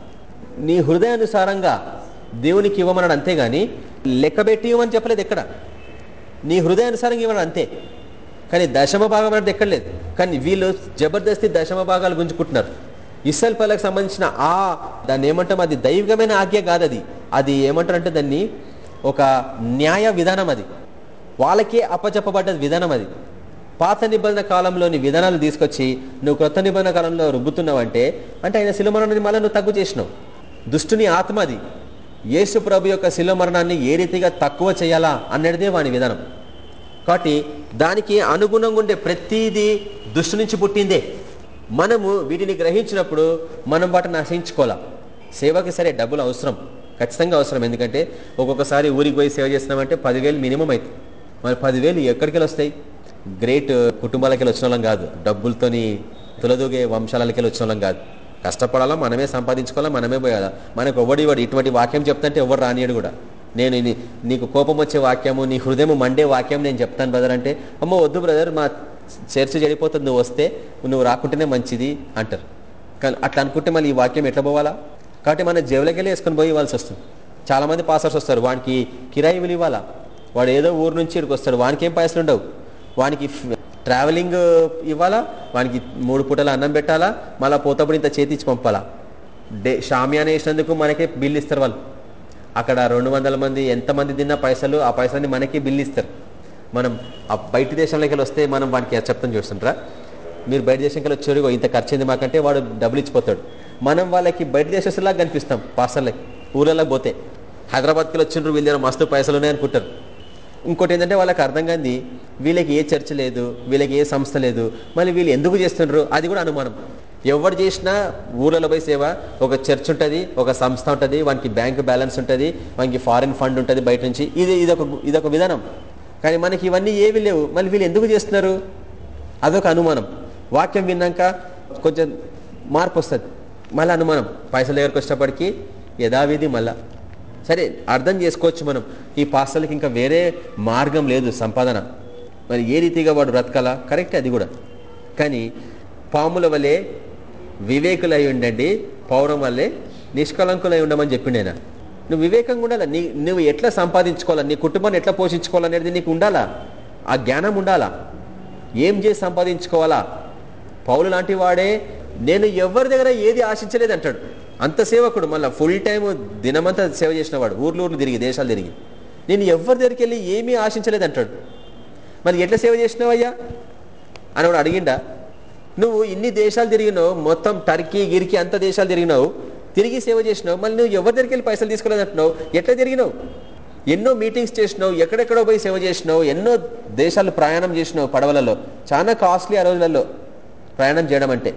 [SPEAKER 1] నీ హృదయానుసారంగా దేవునికి ఇవ్వమన్నాడు అంతేగాని లెక్కబెట్టి ఇవ్వమని చెప్పలేదు ఎక్కడ? నీ హృదయానుసారంగా ఇవ్వడం అంతే. కానీ దశమ భాగం అనేది ఎక్కడలేదు కానీ వీళ్ళు జబర్దస్తి దశమ భాగాలు గుంజుకుంటున్నారు ఇస్సల్ పల్లకి సంబంధించిన ఆ దాన్ని ఏమంటాం? అది దైవికమైన ఆజ్ఞ కాదు అది అది ఏమంటారంటే దాన్ని ఒక న్యాయ విధానం అది. వాళ్ళకే అప్పచెప్పబడ్డ విధానం అది. పాత నిబంధన కాలంలోని విధానాలు తీసుకొచ్చి నువ్వు క్రొత్త నిబంధన కాలంలో రుబ్బుతున్నావు అంటే ఆయన శిలమరణాన్ని మళ్ళీ నువ్వు తగ్గు చేసినావు. దుష్టుని ఆత్మ అది. యేసు ప్రభు యొక్క శిలమరణాన్ని ఏ రీతిగా తక్కువ చేయాలా అన్నదే వాని విధానం. కాబట్టి దానికి అనుగుణంగా ఉండే ప్రతిదీ దుష్టు నుంచి పుట్టిందే. మనము వీటిని గ్రహించినప్పుడు మనం వాటిని నశించుకోవాలా. సేవకి సరే డబ్బులు అవసరం. ఖచ్చితంగా అవసరం. ఎందుకంటే ఒక్కొక్కసారి ఊరికి పోయి సేవ చేస్తున్నామంటే పదివేలు మినిమం అవుతుంది మరి పదివేలు ఎక్కడికి వెళ్ళి వస్తాయి? గ్రేట్ కుటుంబాలకి వెళ్ళి వచ్చిన వాళ్ళం కాదు. డబ్బులతోని తులదూగే వంశాలకి వెళ్ళి వచ్చిన వాళ్ళం కాదు. కష్టపడాలా? మనమే సంపాదించుకోవాలా? మనమే పోయాలా? మనకు ఎవడి ఇవాడు ఇటువంటి వాక్యం చెప్తుంటే ఎవడు రానియడు కూడా. నేను నీకు కోపం వచ్చే వాక్యము నీ హృదయం మండే వాక్యం నేను చెప్తాను బ్రదర్ అంటే అమ్మ వద్దు బ్రదర్ మా చర్చ చెడిపోతుంది నువ్వు వస్తే నువ్వు రాకుంటేనే మంచిది అంటారు. కానీ అట్లా అనుకుంటే మళ్ళీ ఈ వాక్యం ఎట్లా పోవాలా? కాబట్టి మన జేబులకెళ్ళి వేసుకొని పోయి ఇవ్వాల్సి వస్తుంది. చాలామంది పాసర్స్ వస్తారు వానికి కిరాయి విలు ఇవ్వాలా? వాడు ఏదో ఊరు నుంచి ఇక్కడికి వస్తాడు వానికి ఏం పైసలు ఉండవు. వానికి ట్రావెలింగ్ ఇవ్వాలా? వానికి మూడు పూటల అన్నం పెట్టాలా? మళ్ళీ పోతప్పుడు ఇంత చేతిచ్చి పంపాలా? డే షామియాన వేసినందుకు మనకే బిల్లు ఇస్తారు వాళ్ళు. అక్కడ రెండు వందల మంది ఎంతమంది తిన్నా పైసలు ఆ పైసల్ని మనకి బిల్లు ఇస్తారు. మనం ఆ బయట దేశంలోకి వస్తే మనం వానికి చెప్తాం చూస్తుంటారా? మీరు బయట దేశంకి వచ్చారు ఇంత ఖర్చు మాకంటే వాడు డబ్బులు ఇచ్చిపోతాడు. మనం వాళ్ళకి బయట దేశస్తులాగా కనిపిస్తాం పార్సల్కి ఊళ్ళలో పోతే. హైదరాబాద్కి వచ్చిండ్రు వీళ్ళ మస్తు పైసలు ఉన్నాయనుకుంటారు ఇంకోటి ఏంటంటే వాళ్ళకి అర్థం కాంది వీళ్ళకి ఏ చర్చ లేదు వీళ్ళకి ఏ సంస్థ లేదు మళ్ళీ వీళ్ళు ఎందుకు చేస్తుండ్రు అది కూడా అనుమానం. ఎవరు చేసినా ఊళ్ళలో పోయి సేవ ఒక చర్చ్ ఉంటుంది ఒక సంస్థ ఉంటుంది వానికి బ్యాంక్ బ్యాలెన్స్ ఉంటుంది వానికి ఫారిన్ ఫండ్ ఉంటుంది బయట నుంచి ఇది ఇదొక ఇదొక విధానం. కానీ మనకి ఇవన్నీ ఏవి లేవు మళ్ళీ వీళ్ళు ఎందుకు చేస్తున్నారు? అదొక అనుమానం. వాక్యం విన్నాక కొంచెం మార్పు వస్తుంది. మళ్ళీ అనుమానం పైసల దగ్గరకు వచ్చేటప్పటికి యథావిధి మళ్ళా. సరే అర్థం చేసుకోవచ్చు మనం. ఈ పాస్టర్లకి ఇంకా వేరే మార్గం లేదు సంపాదన. మరి ఏ రీతిగా వాడు బ్రతకాలా? కరెక్ట్ అది కూడా. కానీ పాముల వలె వివేకులై ఉండండి పౌరం వల్లే నిష్కలంకులై ఉండమని చెప్పిండు ఆయన. నువ్వు వివేకంగా ఉండాలా? నీ నువ్వు ఎట్లా సంపాదించుకోవాలా? నీ కుటుంబాన్ని ఎట్లా పోషించుకోవాలనేది నీకు ఉండాలా? ఆ జ్ఞానం ఉండాలా? ఏం చేసి సంపాదించుకోవాలా? పౌలు లాంటి వాడే నేను ఎవరి దగ్గర ఏది ఆశించలేదు అంటాడు. అంత సేవకుడు మళ్ళీ ఫుల్ టైం దినమంతా సేవ చేసిన వాడు ఊర్లు ఊర్లు తిరిగి దేశాలు తిరిగి. నేను ఎవరి దగ్గరికి వెళ్ళి ఏమీ ఆశించలేదు అంటాడు. మరి ఎట్లా సేవ చేసినావయ్యా అని వాడు అడిగిండా నువ్వు ఇన్ని దేశాలు తిరిగినావు మొత్తం టర్కీ గిరికి అంత దేశాలు తిరిగినావు తిరిగి సేవ చేసినావు మళ్ళీ నువ్వు ఎవరి దగ్గరికి వెళ్ళి పైసలు తీసుకోలేదు అంటున్నావు? ఎట్లా తిరిగినావు? ఎన్నో మీటింగ్స్ చేసినావు ఎక్కడెక్కడో పోయి సేవ చేసినావు ఎన్నో దేశాలు ప్రయాణం చేసినావు పడవలలో చాలా కాస్ట్లీ ఆ రోజులలో ప్రయాణం చేయడం అంటే.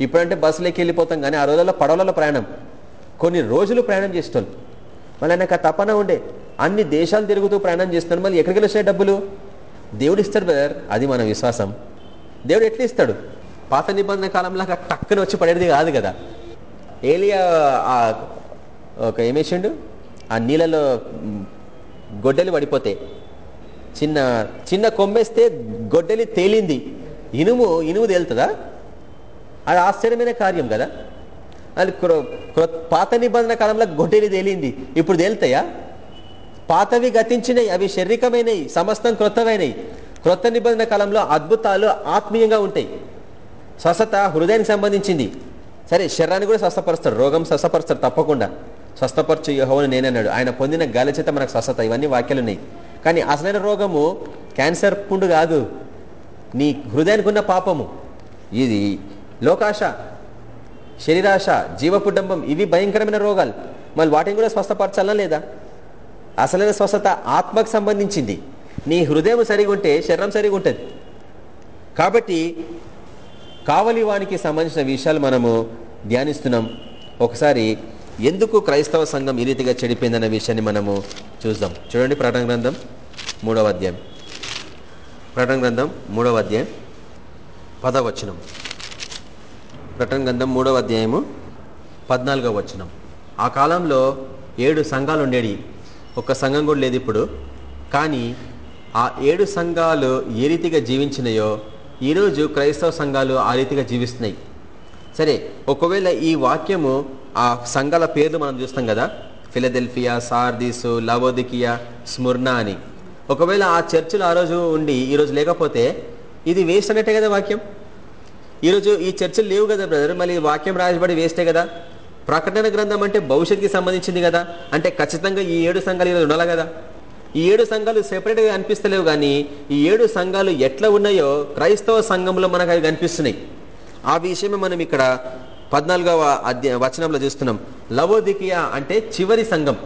[SPEAKER 1] ఇప్పుడంటే బస్సులోకి వెళ్ళిపోతాం కానీ ఆ రోజుల్లో పడవలలో ప్రయాణం. కొన్ని రోజులు ప్రయాణం చేసేటోళ్ళు. మళ్ళీ నాకు ఆ తపన ఉండే. అన్ని దేశాలు తిరుగుతూ ప్రయాణం చేస్తున్నాడు మళ్ళీ ఎక్కడికి వచ్చాయి డబ్బులు? దేవుడు ఇస్తాడు బ్రదర్ అది మన విశ్వాసం. దేవుడు ఎట్లా ఇస్తాడు? పాత నిబంధన కాలంలాగా టక్కున వచ్చి పడేది కాదు కదా. ఏలియా ఆ ఒక ఏమేసిండు? ఆ నీళ్ళలో గొడ్డలి పడిపోతే. చిన్న చిన్న కొమ్మేస్తే గొడ్డలి తేలింది. ఇనుము ఇనుము తేలుతుందా? అది ఆశ్చర్యమైన కార్యం కదా? అది క్రొ- క్రొ- పాత నిబంధన కాలంలో గొడ్డలి తేలింది. ఇప్పుడు తేలుతాయా? పాతవి గతించినవి అవి శారీరకమైనవి సమస్తం క్రొత్తమైనవి క్రొత్త నిబంధన కాలంలో అద్భుతాలు ఆత్మీయంగా ఉంటాయి. స్వస్థత హృదయానికి సంబంధించింది. సరే శరీరాన్ని కూడా స్వస్థపరుస్తాడు. రోగం స్వస్థపరుస్తాడు తప్పకుండా. స్వస్థపరచు యహోవని నేనన్నాడు ఆయన పొందిన గాలి చేత మనకు స్వస్థత. ఇవన్నీ వాక్యాలు ఉన్నాయి. కానీ అసలైన రోగము క్యాన్సర్ పుండు కాదు. నీ హృదయానికి ఉన్న పాపము. ఇది లోకాశ శరీరాశ జీవపుడంబం ఇవి భయంకరమైన రోగాలు. మళ్ళీ వాటిని కూడా స్వస్థపరచాలా లేదా? అసలైన స్వస్థత ఆత్మకు సంబంధించింది. నీ హృదయం సరిగా ఉంటే శరీరం సరిగా ఉంటుంది కాబట్టి కావలి వానికి సంబంధించిన విషయాలు మనము ధ్యానిస్తున్నాం. ఒకసారి ఎందుకు క్రైస్తవ సంఘం ఈ రీతిగా చెడిపోయిందన్న విషయాన్ని మనము చూద్దాం. చూడండి ప్రకటన గ్రంథం మూడవ అధ్యాయం. ప్రకటన గ్రంథం మూడవ అధ్యాయం పదవచనం ప్రకటన గ్రంథం మూడవ అధ్యాయము పద్నాలుగవ వచనం. ఆ కాలంలో ఏడు సంఘాలు ఉండేవి. ఒక్క సంఘం కూడా లేదు ఇప్పుడు. కానీ ఆ ఏడు సంఘాలు ఏ రీతిగా జీవించినాయో ఈరోజు క్రైస్తవ సంఘాలు ఆ రీతిగా జీవిస్తున్నాయి. సరే ఒకవేళ ఈ వాక్యము ఆ సంఘాల పేర్లు మనం చూస్తాం కదా ఫిలదెల్ఫియా సార్దీసు లవోదికియా స్ముర్నా అని. ఒకవేళ ఆ చర్చిలు ఆ రోజు ఉండి ఈరోజు లేకపోతే ఇది వేస్ట్ అన్నట్టే కదా వాక్యం? ఈరోజు ఈ చర్చలు లేవు కదా బ్రదర్ మళ్ళీ ఈ వాక్యం రాయబడి వేస్టే కదా. ప్రకటన గ్రంథం అంటే భవిష్యత్తుకి సంబంధించింది కదా. అంటే ఖచ్చితంగా ఈ ఏడు సంఘాలు ఈరోజు ఉండాలి కదా. ఈ ఏడు సంఘాలు సెపరేట్గా కనిపిస్తలేవు కానీ ఈ ఏడు సంఘాలు ఎట్లా ఉన్నాయో క్రైస్తవ సంఘంలో మనకు అవి కనిపిస్తున్నాయి. ఆ విషయమే మనం ఇక్కడ పద్నాలుగవ అధ్య వచనంలో చూస్తున్నాం. లవోదికియా అంటే చివరి సంఘం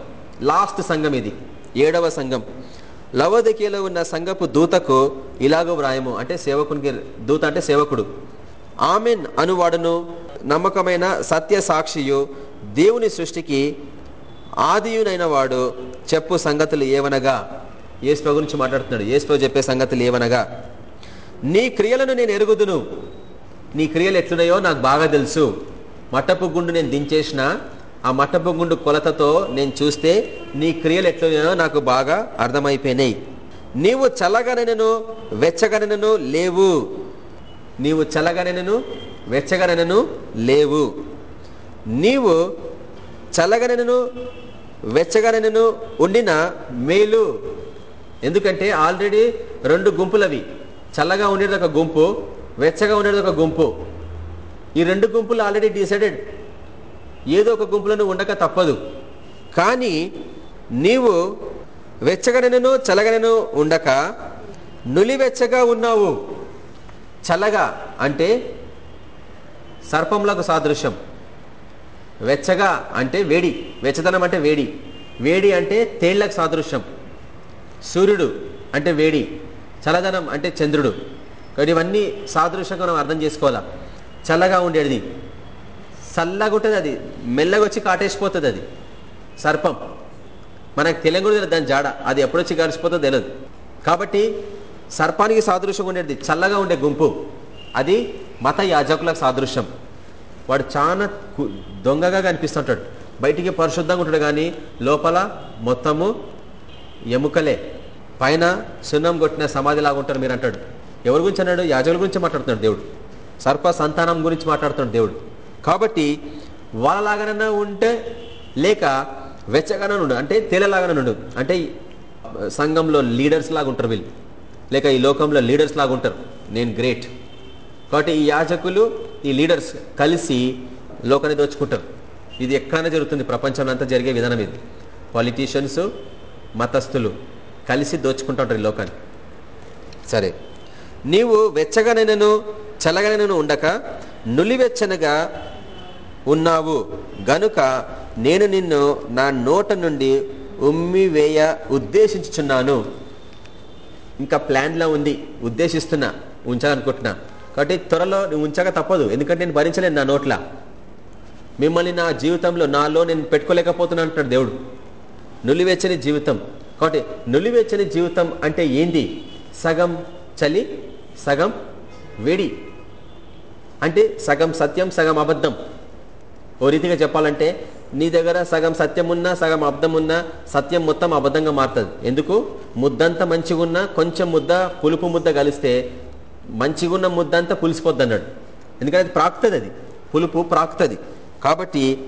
[SPEAKER 1] లాస్ట్ సంఘం ఇది ఏడవ సంఘం. లవోదికియలో ఉన్న సంఘపు దూతకు ఇలాగో వ్రాయము. అంటే సేవకునికి దూత అంటే సేవకుడు. ఆమెన్ అనువాడును. నమ్మకమైన సత్య సాక్షియు దేవుని సృష్టికి ఆదియునైన వాడు. చెప్పు సంగతులు ఏవనగా? ఏసుప గురించి మాట్లాడుతున్నాడు. ఏసుప చెప్పే సంగతులు ఏవనగా? నీ క్రియలను నేను ఎరుగుదును. నీ క్రియలు ఎట్లున్నాయో నాకు బాగా తెలుసు. మట్టపు గుండు నేను దించేసిన ఆ మట్టపు గుండు కొలతతో నేను చూస్తే నీ క్రియలు ఎట్లున్నాయో నాకు బాగా అర్థమైపోయినాయి. నీవు చల్లగనను వెచ్చగనను లేవు. నీవు చల్లగనెనను వెచ్చగనెనను లేవు. నీవు చల్లగనను వెచ్చగనెనను ఉండిన మేలు. ఎందుకంటే ఆల్రెడీ రెండు గుంపులవి. చల్లగా ఉండేది ఒక గుంపు వెచ్చగా ఉండేది ఒక గుంపు. ఈ రెండు గుంపులు ఆల్రెడీ డిసైడెడ్. ఏదో ఒక గుంపులను ఉండక తప్పదు. కానీ నీవు వెచ్చగనను చల్లగనెను ఉండక నులివెచ్చగా ఉన్నావు. చల్లగా అంటే సర్పంలకు సాదృశ్యం. వెచ్చగా అంటే వేడి. వెచ్చదనం అంటే వేడి. వేడి అంటే తేళ్ళకు సాదృశ్యం. సూర్యుడు అంటే వేడి. చల్లదనం అంటే చంద్రుడు. కాబట్టి ఇవన్నీ సాదృశ్యంగా మనం అర్థం చేసుకోవాలా? చల్లగా ఉండేది. చల్లగా ఉంటుంది అది. మెల్లగా వచ్చి కాటేసిపోతుంది అది. సర్పం. మనకు తెలియదు దాని జాడ. అది ఎప్పుడొచ్చి గడిచిపోతుందో తెలియదు కాబట్టి సర్పానికి సాదృశ్యం ఉండేది చల్లగా ఉండే గుంపు. అది మత యాజకులకు సాదృశ్యం. వాడు చాలా దొంగగా కనిపిస్తుంటాడు. బయటికి పరిశుద్ధంగా ఉంటాడు కానీ లోపల మొత్తము ఎముకలే. పైన సున్నం కొట్టిన సమాధిలాగా ఉంటారు మీరు అంటాడు. ఎవరి గురించి అన్నాడు? యాజకుల గురించి మాట్లాడుతున్నాడు దేవుడు. సర్ప సంతానం గురించి మాట్లాడుతున్నాడు దేవుడు. కాబట్టి వాళ్ళలాగానన్నా ఉంటే లేక వెచ్చగానే ఉండు అంటే తేలలాగానే ఉండు అంటే సంఘంలో లీడర్స్ లాగా ఉంటారు వీళ్ళు. లేక ఈ లోకంలో లీడర్స్ లాగా ఉంటారు. నేను గ్రేట్. కాబట్టి ఈ యాజకులు ఈ లీడర్స్ కలిసి లోకాన్ని దోచుకుంటారు. ఇది ఎక్కడైనా జరుగుతుంది. ప్రపంచంలో అంతా జరిగే విధానం ఇది. పాలిటీషియన్స్ మతస్థులు కలిసి దోచుకుంటుంటారు ఈ లోకాన్ని. సరే. నీవు వెచ్చగానైనను చల్లగానైనను ఉండక నులివెచ్చనగా ఉన్నావు. గనుక నేను నిన్ను నా నోట నుండి ఉమ్మివేయ ఉద్దేశించుచున్నాను. ఇంకా ప్లాన్లో ఉంది ఉద్దేశిస్తున్నా ఉంచాలనుకుంటున్నా. కాబట్టి త్వరలో నువ్వు ఉంచక తప్పదు ఎందుకంటే నేను భరించలేను నా నోట్ల. మిమ్మల్ని నా జీవితంలో నాలో నేను పెట్టుకోలేకపోతున్నా అంటున్నాడు దేవుడు. నులివెచ్చని జీవితం. కాబట్టి నులివెచ్చని జీవితం అంటే ఏంది? సగం చలి సగం వేడి. అంటే సగం సత్యం సగం అబద్ధం. ఓ రీతిగా చెప్పాలంటే నీ దగ్గర సగం సత్యం ఉన్నా సగం అబద్ధం ఉన్నా సత్యం మొత్తం అబద్ధంగా మారుతుంది. ఎందుకు? ముద్దంతా మంచిగా ఉన్నా కొంచెం ముద్ద పులుపు ముద్ద కలిస్తే మంచిగున్న ముద్ద అంతా పులిసిపోద్ది అన్నాడు ఎందుకంటే అది ప్రాక్తుంది అది. పులుపు ప్రాక్తుంది. కాబట్టి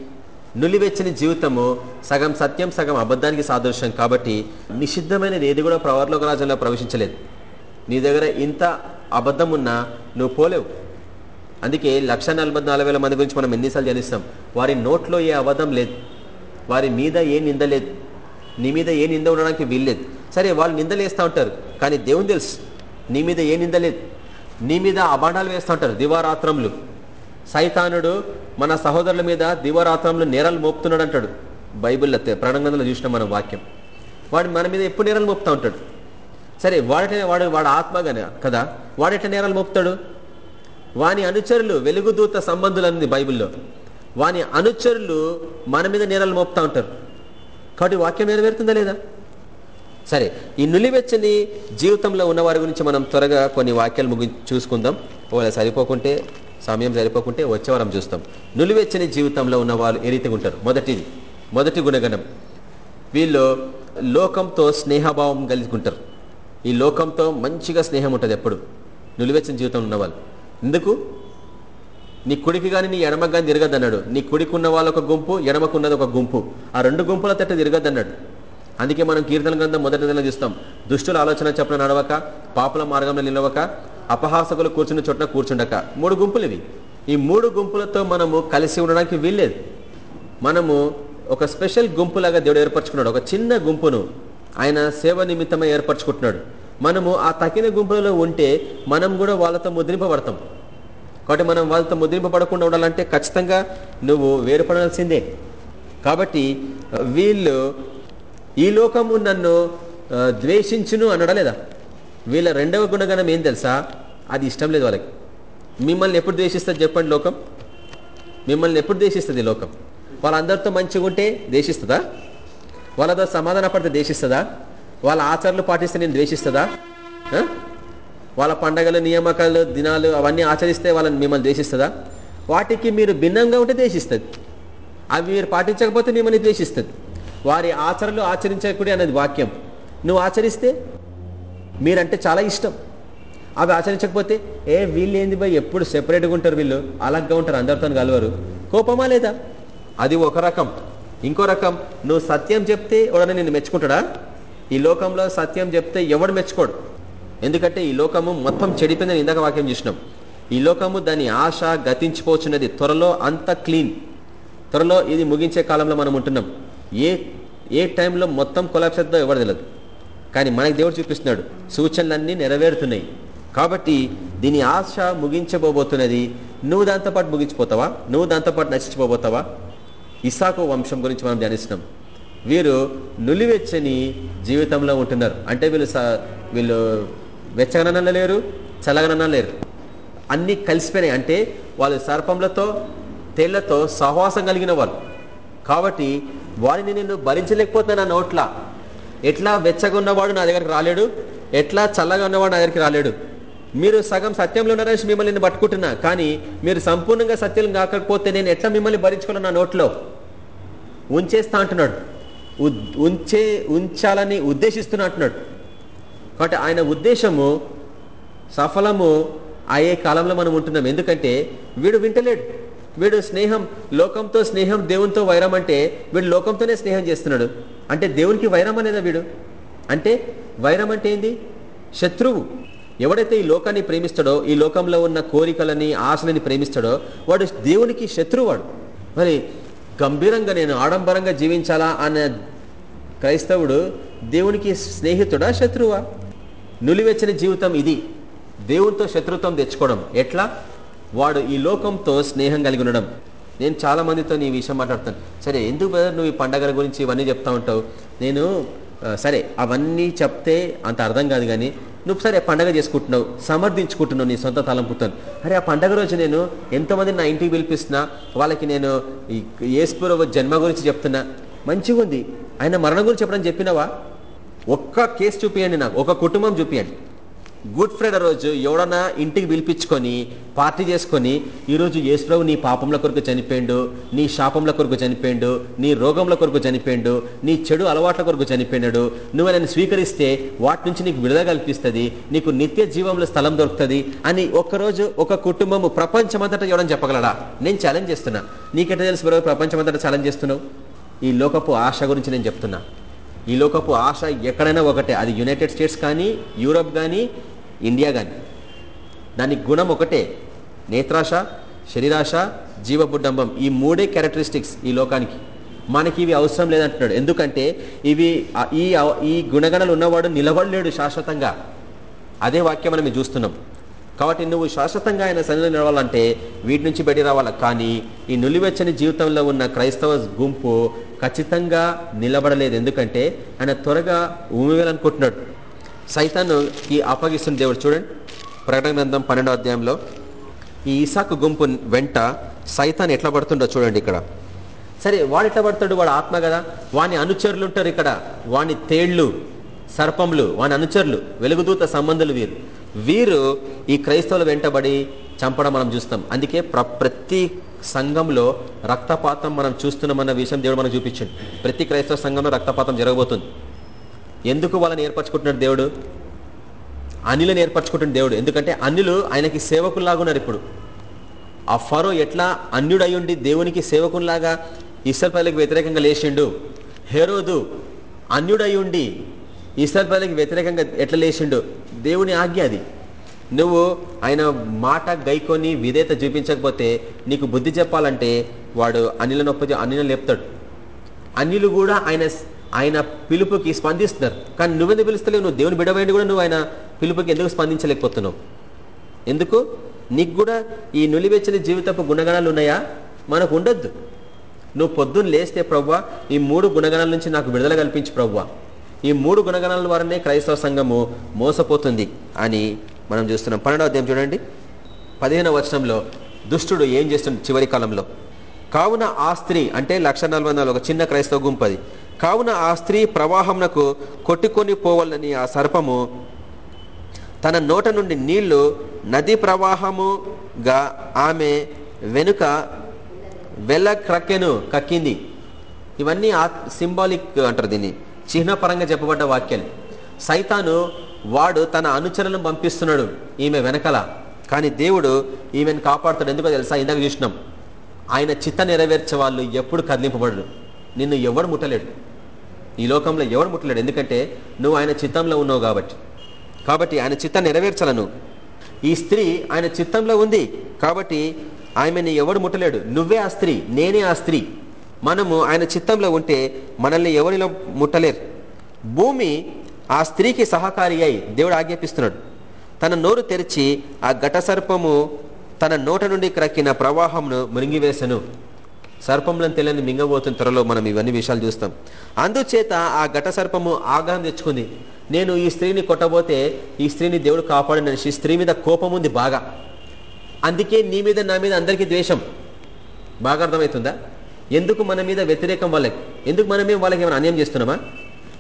[SPEAKER 1] నులివెచ్చని జీవితము సగం సత్యం సగం అబద్ధానికి సాదృశ్యం. కాబట్టి నిషిద్ధమైనది ఏది కూడా ప్రవర్లోక రాజ్యంలో ప్రవేశించలేదు. నీ దగ్గర ఇంత అబద్ధం ఉన్నా నువ్వు పోలేవు. అందుకే లక్ష మంది గురించి మనం ఎన్నిసార్లు జనిస్తాం వారి నోట్లో ఏ అబద్ధం లేదు. వారి మీద ఏ నింద లేదు. నీ మీద ఏ నింద ఉండడానికి వీల్లేదు. సరే వాళ్ళు నిందలు వేస్తూ ఉంటారు కానీ దేవుని తెలుసు. నీ మీద ఏ నింద లేదు. నీ మీద అబాండాలు వేస్తూ ఉంటారు దివారాత్రములు. సైతానుడు మన సహోదరుల మీద దివారాత్రములు నేరాలు మోపుతున్నాడు అంటాడు. బైబిల్లో ప్రణంగంలో చూసిన మన వాక్యం. వాడు మన మీద ఎప్పుడు నేరాలు మోపుతూ ఉంటాడు. సరే వాడటనే వాడు వాడు ఆత్మగానే కదా? వాడట నేరాలు మోపుతాడు? వాని అనుచరులు వెలుగుదూత సంబంధులు అంది బైబిల్లో. వాని అనుచరులు మన మీద నేరాలు మోపుతా ఉంటారు. కాబట్టి వాక్యం నెరవేరుతుందా లేదా? సరే ఈ నులివెచ్చని జీవితంలో ఉన్న వారి గురించి మనం త్వరగా కొన్ని వాక్యాలు ముగి చూసుకుందాం. ఒకవేళ సరిపోకుంటే సమయం సరిపోకుంటే వచ్చేవారం చూస్తాం. నులివెచ్చని జీవితంలో ఉన్న వాళ్ళు ఏ రీతిగా ఉంటారు? మొదటిది మొదటి గుణగణం. వీళ్ళు లోకంతో స్నేహభావం కలిగి ఉంటారు. ఈ లోకంతో మంచిగా స్నేహం ఉంటుంది ఎప్పుడు. నులివెచ్చని జీవితంలో ఉన్నవాళ్ళు. ఎందుకు? నీ కుడికి కానీ నీ ఎడమకు కానీ తిరగద్దన్నాడు. నీ కుడికి ఉన్న వాళ్ళ ఒక గుంపు ఎడమకున్నది ఒక గుంపు. ఆ రెండు గుంపుల తట్ట తిరగద్దన్నాడు. అందుకే మనం కీర్తన గ్రంథం మొదటి చూస్తాం. దుష్టుల ఆలోచన చెప్పిన నడవక పాపుల మార్గంలో నిలవక అపహాసకులు కూర్చున్న చోట్న కూర్చుండక. మూడు గుంపులు ఇవి ఈ మూడు గుంపులతో మనము కలిసి ఉండడానికి వీల్లేదు. మనము ఒక స్పెషల్ గుంపులాగా దేవుడు ఏర్పరచుకున్నాడు. ఒక చిన్న గుంపును ఆయన సేవ నిమిత్తమే ఏర్పరచుకుంటున్నాడు. మనము ఆ తగిన గుంపులలో ఉంటే మనం కూడా వాళ్ళతో ముద్రింపబడతాం. కాబట్టి మనం వాళ్ళతో ముద్రింపబడకుండా ఉండాలంటే ఖచ్చితంగా నువ్వు వేరుపడాల్సిందే కాబట్టి వీళ్ళు ఈ లోకము నన్ను ద్వేషించును అనడా లేదా? వీళ్ళ రెండవ గుణగణం ఏం తెలుసా? అది ఇష్టం లేదు వాళ్ళకి. మిమ్మల్ని ఎప్పుడు ద్వేషిస్తుంది చెప్పండి లోకం? మిమ్మల్ని ఎప్పుడు ద్వేషిస్తుంది లోకం? వాళ్ళందరితో మంచిగా ఉంటే దేశిస్తుందా వాళ్ళతో సమాధాన పడితే దేశిస్తుందా వాళ్ళ ఆచారాలు పాటిస్తే నేను ద్వేషిస్తుందా? వాళ్ళ పండగలు నియామకాలు దినాలు అవన్నీ ఆచరిస్తే వాళ్ళని మిమ్మల్ని ద్వేషిస్తుందా? వాటికి మీరు భిన్నంగా ఉంటే ద్వేషిస్తుంది. అవి మీరు పాటించకపోతే మిమ్మల్ని ద్వేషిస్తుంది. వారి ఆచరణలు ఆచరించకూడదు అనేది వాక్యం. నువ్వు ఆచరిస్తే మీరంటే చాలా ఇష్టం. అవి ఆచరించకపోతే ఏ వీళ్ళు ఏంది బై ఎప్పుడు సెపరేట్గా ఉంటారు వీళ్ళు? అలగ్గా ఉంటారు అందరితో కలవరు. కోపమా లేదా? అది ఒక రకం. ఇంకో రకం నువ్వు సత్యం చెప్తే ఎవడన్నా నిన్ను మెచ్చుకుంటాడా? ఈ లోకంలో సత్యం చెప్తే ఎవడు మెచ్చుకోడు? ఎందుకంటే ఈ లోకము మొత్తం చెడిపోయిందని ఇందాక వాక్యం చూసినాం. ఈ లోకము దాని ఆశ గతించిపోచున్నది త్వరలో అంత క్లీన్. త్వరలో ఇది ముగించే కాలంలో మనం ఉంటున్నాం. ఏ ఏ టైంలో మొత్తం కొలాప్సద్దో ఎవరు తెలియదు కానీ మనకి దేవుడు చూపిస్తున్నాడు సూచనలన్నీ నెరవేరుతున్నాయి. కాబట్టి దీని ఆశ ముగించబోబోతున్నది నువ్వు దాంతోపాటు ముగించిపోతావా? నువ్వు దాంతోపాటు నశించిపోబోతావా? ఇసాకు వంశం గురించి మనం ధ్యానిస్తున్నాం. వీరు నులివెచ్చని జీవితంలో ఉంటున్నారు. అంటే వీళ్ళు వీళ్ళు వెచ్చగనన్నా లేరు చల్లగనన్న లేరు. అన్నీ కలిసిపోయినాయి. అంటే వాళ్ళు సర్పంలతో తేళ్ళతో సహవాసం కలిగిన వాళ్ళు. కాబట్టి వారిని నేను భరించలేకపోతున్నా నా నోట్ల. ఎట్లా వెచ్చగా ఉన్నవాడు నా దగ్గరికి రాలేడు ఎట్లా చల్లగా ఉన్నవాడు నా దగ్గరికి రాలేడు. మీరు సగం సత్యంలో ఉన్నారని మిమ్మల్ని నేను పట్టుకుంటున్నా. కానీ మీరు సంపూర్ణంగా సత్యం కాకపోతే నేను ఎట్లా మిమ్మల్ని భరించుకున్నా నా నోట్లో. ఉంచేస్తా అంటున్నాడు. ఉంచే ఉంచాలని ఉద్దేశిస్తున్నట్టున్నాడు కాబట్టి ఆయన ఉద్దేశము సఫలము అయ్యే కాలంలో మనం ఉంటున్నాం. ఎందుకంటే వీడు వింటలేడు. వీడు స్నేహం లోకంతో స్నేహం దేవునితో వైరం అంటే వీడు లోకంతోనే స్నేహం చేస్తున్నాడు. అంటే దేవునికి వైరం అనేదా వీడు. అంటే వైరం అంటే ఏంది? శత్రువు. ఎవడైతే ఈ లోకాన్ని ప్రేమిస్తాడో ఈ లోకంలో ఉన్న కోరికలని ఆశలని ప్రేమిస్తాడో వాడు దేవునికి శత్రువు వాడు మరి గంభీరంగా నేను ఆడంబరంగా జీవించాలా అనే క్రైస్తవుడు దేవునికి స్నేహితుడా శత్రువా? నులివెచ్చని జీవితం ఇది. దేవునితో శత్రుత్వం తెచ్చుకోవడం. ఎట్లా? వాడు ఈ లోకంతో స్నేహం కలిగి ఉండడం. నేను చాలా మందితో నీ విషయం మాట్లాడుతాను. సరే ఎందుకు బ్రదర్ నువ్వు ఈ పండగల గురించి ఇవన్నీ చెప్తా ఉంటావు? నేను సరే అవన్నీ చెప్తే అంత అర్థం కాదు కానీ నువ్వు సరే పండగ చేసుకుంటున్నావు సమర్థించుకుంటున్నావు నీ సొంత తలంపుతో అరే ఆ పండగ రోజు నేను ఎంతమంది నా ఇంటికి పిలిపిస్తున్నా వాళ్ళకి నేను ఈ జన్మ గురించి చెప్తున్నా. మంచిగా ఉంది ఆయన మరణం గురించి చెప్పడం చెప్పినావా? ఒక్క కేసు చూపియండి నాకు ఒక కుటుంబం చూపియండి. గుడ్ ఫ్రైడే రోజు ఎవడన్నా ఇంటికి పిలిపించుకొని పార్టీ చేసుకొని ఈరోజు యేసుప్రభు నీ పాపంల కొరకు చనిపోయిండు నీ శాపంల కొరకు చనిపోయిండు నీ రోగంల కొరకు చనిపోయిండు నీ చెడు అలవాట్ల కొరకు చనిపోయినాడు నువ్వు నన్ను స్వీకరిస్తే వాటి నుంచి నీకు విడుదల కల్పిస్తుంది నీకు నిత్య జీవంలో స్థలం దొరుకుతుంది అని ఒక్కరోజు ఒక కుటుంబము ప్రపంచమంతటా ఎవడని చెప్పగలడా? నేను ఛాలెంజ్ చేస్తున్నా. నీకెట్లా తెలుసు ప్రపంచమంతటా ఛాలెంజ్ చేస్తున్నావు? ఈ లోకపు ఆశ గురించి నేను చెప్తున్నా. ఈ లోకపు ఆశ ఎక్కడైనా ఒకటే. అది యునైటెడ్ స్టేట్స్ కానీ యూరప్ కానీ ఇండియా కానీ. దాని గుణం ఒకటే. నేత్రాశ శరీరాశ జీవబుడ్డంబం. ఈ మూడే క్యారెక్టరిస్టిక్స్ ఈ లోకానికి. మనకి ఇవి అవసరం లేదంటున్నాడు. ఎందుకంటే ఇవి ఈ ఈ గుణగణాలు ఉన్నవాడు నిలబడలేడు శాశ్వతంగా. అదే వాక్యం మనం చూస్తున్నాం. కాబట్టి నువ్వు శాశ్వతంగా ఆయన సన్నిధిలో నిలవాలంటే వీటి నుంచి బయట రావాలి. కానీ ఈ నులివెచ్చని జీవితంలో ఉన్న క్రైస్తవ గుంపు ఖచ్చితంగా నిలబడలేదు. ఎందుకంటే ఆయన త్వరగా ఊమిగాలనుకుంటున్నట్టు సైతాను ఈ అప్పగిస్తున్న దేవుడు చూడండి. ప్రకటన గ్రంథం పన్నెండో అధ్యాయంలో ఈ ఇసాకు గుంపు వెంట సైతాన్ ఎట్లా పడుతుండో చూడండి ఇక్కడ. సరే వాడు ఎట్లా పడతాడు? వాడు ఆత్మ కదా. వాని అనుచరులు ఉంటారు ఇక్కడ. వాని తేళ్ళు సర్పంలు వాని అనుచరులు వెలుగుదూత సంబంధులు వీరు. వీరు ఈ క్రైస్తవులు వెంటబడి చంపడం మనం చూస్తాం. అందుకే ప్ర ప్రతి సంఘంలో రక్తపాతం మనం చూస్తున్నామన్న విషయం దేవుడు మనకు చూపించండి. ప్రతి క్రైస్తవ సంఘంలో రక్తపాతం జరగబోతుంది. ఎందుకు వాళ్ళని ఏర్పరచుకుంటున్నాడు దేవుడు? అనిలను ఏర్పరచుకుంటున్న దేవుడు. ఎందుకంటే అన్యులు ఆయనకి సేవకుల్లాగున్నారు ఇప్పుడు. ఆ ఫరో ఎట్లా అన్యుడయ్యుండి దేవునికి సేవకుల్లాగా ఇసల్పల్లికి వ్యతిరేకంగా లేచిండు? హేరోదు అన్యుడయ్యుండి ఇసల్పల్లికి వ్యతిరేకంగా ఎట్లా లేచిండు? దేవుని ఆజ్ఞ అది. నువ్వు ఆయన మాట గైకొని విధేత చూపించకపోతే నీకు బుద్ధి చెప్పాలంటే వాడు అనిల నొప్పి అనిలను లేపుతాడు. అనిలు కూడా ఆయన ఆయన పిలుపుకి స్పందిస్తున్నారు. కానీ నువ్వెందుకు పిలుస్తలేవు? నువ్వు దేవుని బిడవేండి కూడా నువ్వు ఆయన పిలుపుకి ఎందుకు స్పందించలేకపోతున్నావు? ఎందుకు? నీకు కూడా ఈ నులివెచ్చని జీవితపు గుణగణాలు ఉన్నాయా? మనకు ఉండొద్దు. నువ్వు పొద్దున్న లేస్తే ప్రవ్వా ఈ మూడు గుణగణాల నుంచి నాకు విడుదల కల్పించి ప్రవ్వా. ఈ మూడు గుణగణాల ద్వారానే క్రైస్తవ సంఘము మోసపోతుంది అని మనం చూస్తున్నాం. పన్నెండవ అధ్యాయం చూడండి. పదిహేనవ వచనంలో దుష్టుడు ఏం చేస్తుంది చివరి కాలంలో? కావున ఆ స్త్రీ అంటే లక్ష నలభై నాలుగు ఒక చిన్న క్రైస్తవ గుంపది కావున ఆ స్త్రీ ప్రవాహంనకు కొట్టుకొని పోవాలని ఆ సర్పము తన నోట నుండి నీళ్ళు నది ప్రవాహముగా ఆమె వెనుక వెళ్ళ క్రక్కెను కక్కింది. ఇవన్నీ సింబాలిక్ అంటారు దీన్ని. చిహ్నపరంగా చెప్పబడ్డ వాక్యాలు సైతాను వాడు తన అనుచరులను పంపిస్తున్నాడు ఈమె వెనకల. కానీ దేవుడు ఈమెను కాపాడుతాడు. ఎందుకో తెలుసా? ఇందాక చూసినాం. ఆయన చిత్త నెరవేర్చే వాళ్ళు ఎప్పుడు కదిలింపబడరు. నిన్ను ఎవడు ముట్టలేడు. ఈ లోకంలో ఎవడు ముట్టలేడు. ఎందుకంటే నువ్వు ఆయన చిత్తంలో ఉన్నావు కాబట్టి. కాబట్టి ఆయన చిత్తం నెరవేర్చాలను. ఈ స్త్రీ ఆయన చిత్తంలో ఉంది. కాబట్టి ఆమెని ఎవడు ముట్టలేడు. నువ్వే ఆ స్త్రీ నేనే ఆ స్త్రీ. మనము ఆయన చిత్తంలో ఉంటే మనల్ని ఎవరిలో ముట్టలేరు. భూమి ఆ స్త్రీకి సహకారి అయి దేవుడు ఆజ్ఞాపిస్తున్నాడు. తన నోరు తెరిచి ఆ ఘట తన నోట నుండి క్రక్కిన ప్రవాహంను మునిగివేసను సర్పంలను తెలియని మింగబోతున్న త్వరలో మనం ఇవన్నీ విషయాలు చూస్తాం. అందుచేత ఆ ఘట సర్పము ఆగ్రహం తెచ్చుకుంది. నేను ఈ స్త్రీని కొట్టబోతే ఈ స్త్రీని దేవుడు కాపాడిన ఈ స్త్రీ మీద కోపం ఉంది బాగా. అందుకే నీ మీద నా మీద అందరికీ ద్వేషం. బాగా అర్థమవుతుందా? ఎందుకు మన మీద వ్యతిరేకం వాళ్ళకి? ఎందుకు మనమే వాళ్ళకి ఏమైనా అన్యాయం చేస్తున్నామా?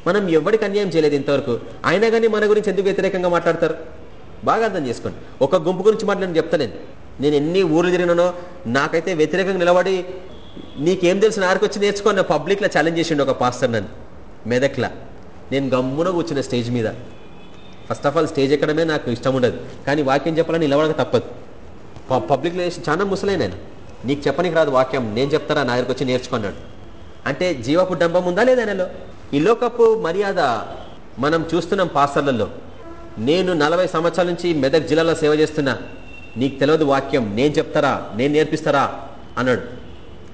[SPEAKER 1] మనం ఎవరికి అన్యాయం చేయలేదు ఇంతవరకు. అయినా కానీ మన గురించి ఎందుకు వ్యతిరేకంగా మాట్లాడతారు? బాగా అర్థం చేసుకోండి. ఒక గుంపు గురించి మాట్లాడి చెప్తలేను. నేను ఎన్ని ఊర్లు తిరిగినానో నాకైతే వ్యతిరేకంగా నిలబడి నీకేం తెలుసు నాకు వచ్చి నేర్చుకోను పబ్లిక్లో ఛాలెంజ్ చేసిండు ఒక పాస్టర్ నన్ను. మెదక్లా. నేను గమ్మున కూర్చున్న స్టేజ్ మీద. ఫస్ట్ ఆఫ్ ఆల్ స్టేజ్ ఎక్కడమే నాకు ఇష్టం ఉండదు. కానీ వాక్యం చెప్పాలని నిలబడక తప్పదు. పబ్లిక్లో చేసి చాలా ముసలైన నేను నీకు చెప్పనికి రాదు వాక్యం నేను చెప్తారా నా దగ్గరకు వచ్చి నేర్చుకున్నాడు. అంటే జీవపు డంబం ఉందా లేదా ఈ లోకపు మర్యాద మనం చూస్తున్నాం పాస్టర్లలో. నేను నలభై సంవత్సరాల నుంచి మెదక్ జిల్లాలో సేవ చేస్తున్నా. నీకు తెలియదు వాక్యం నేను చెప్తారా నేను నేర్పిస్తారా అన్నాడు.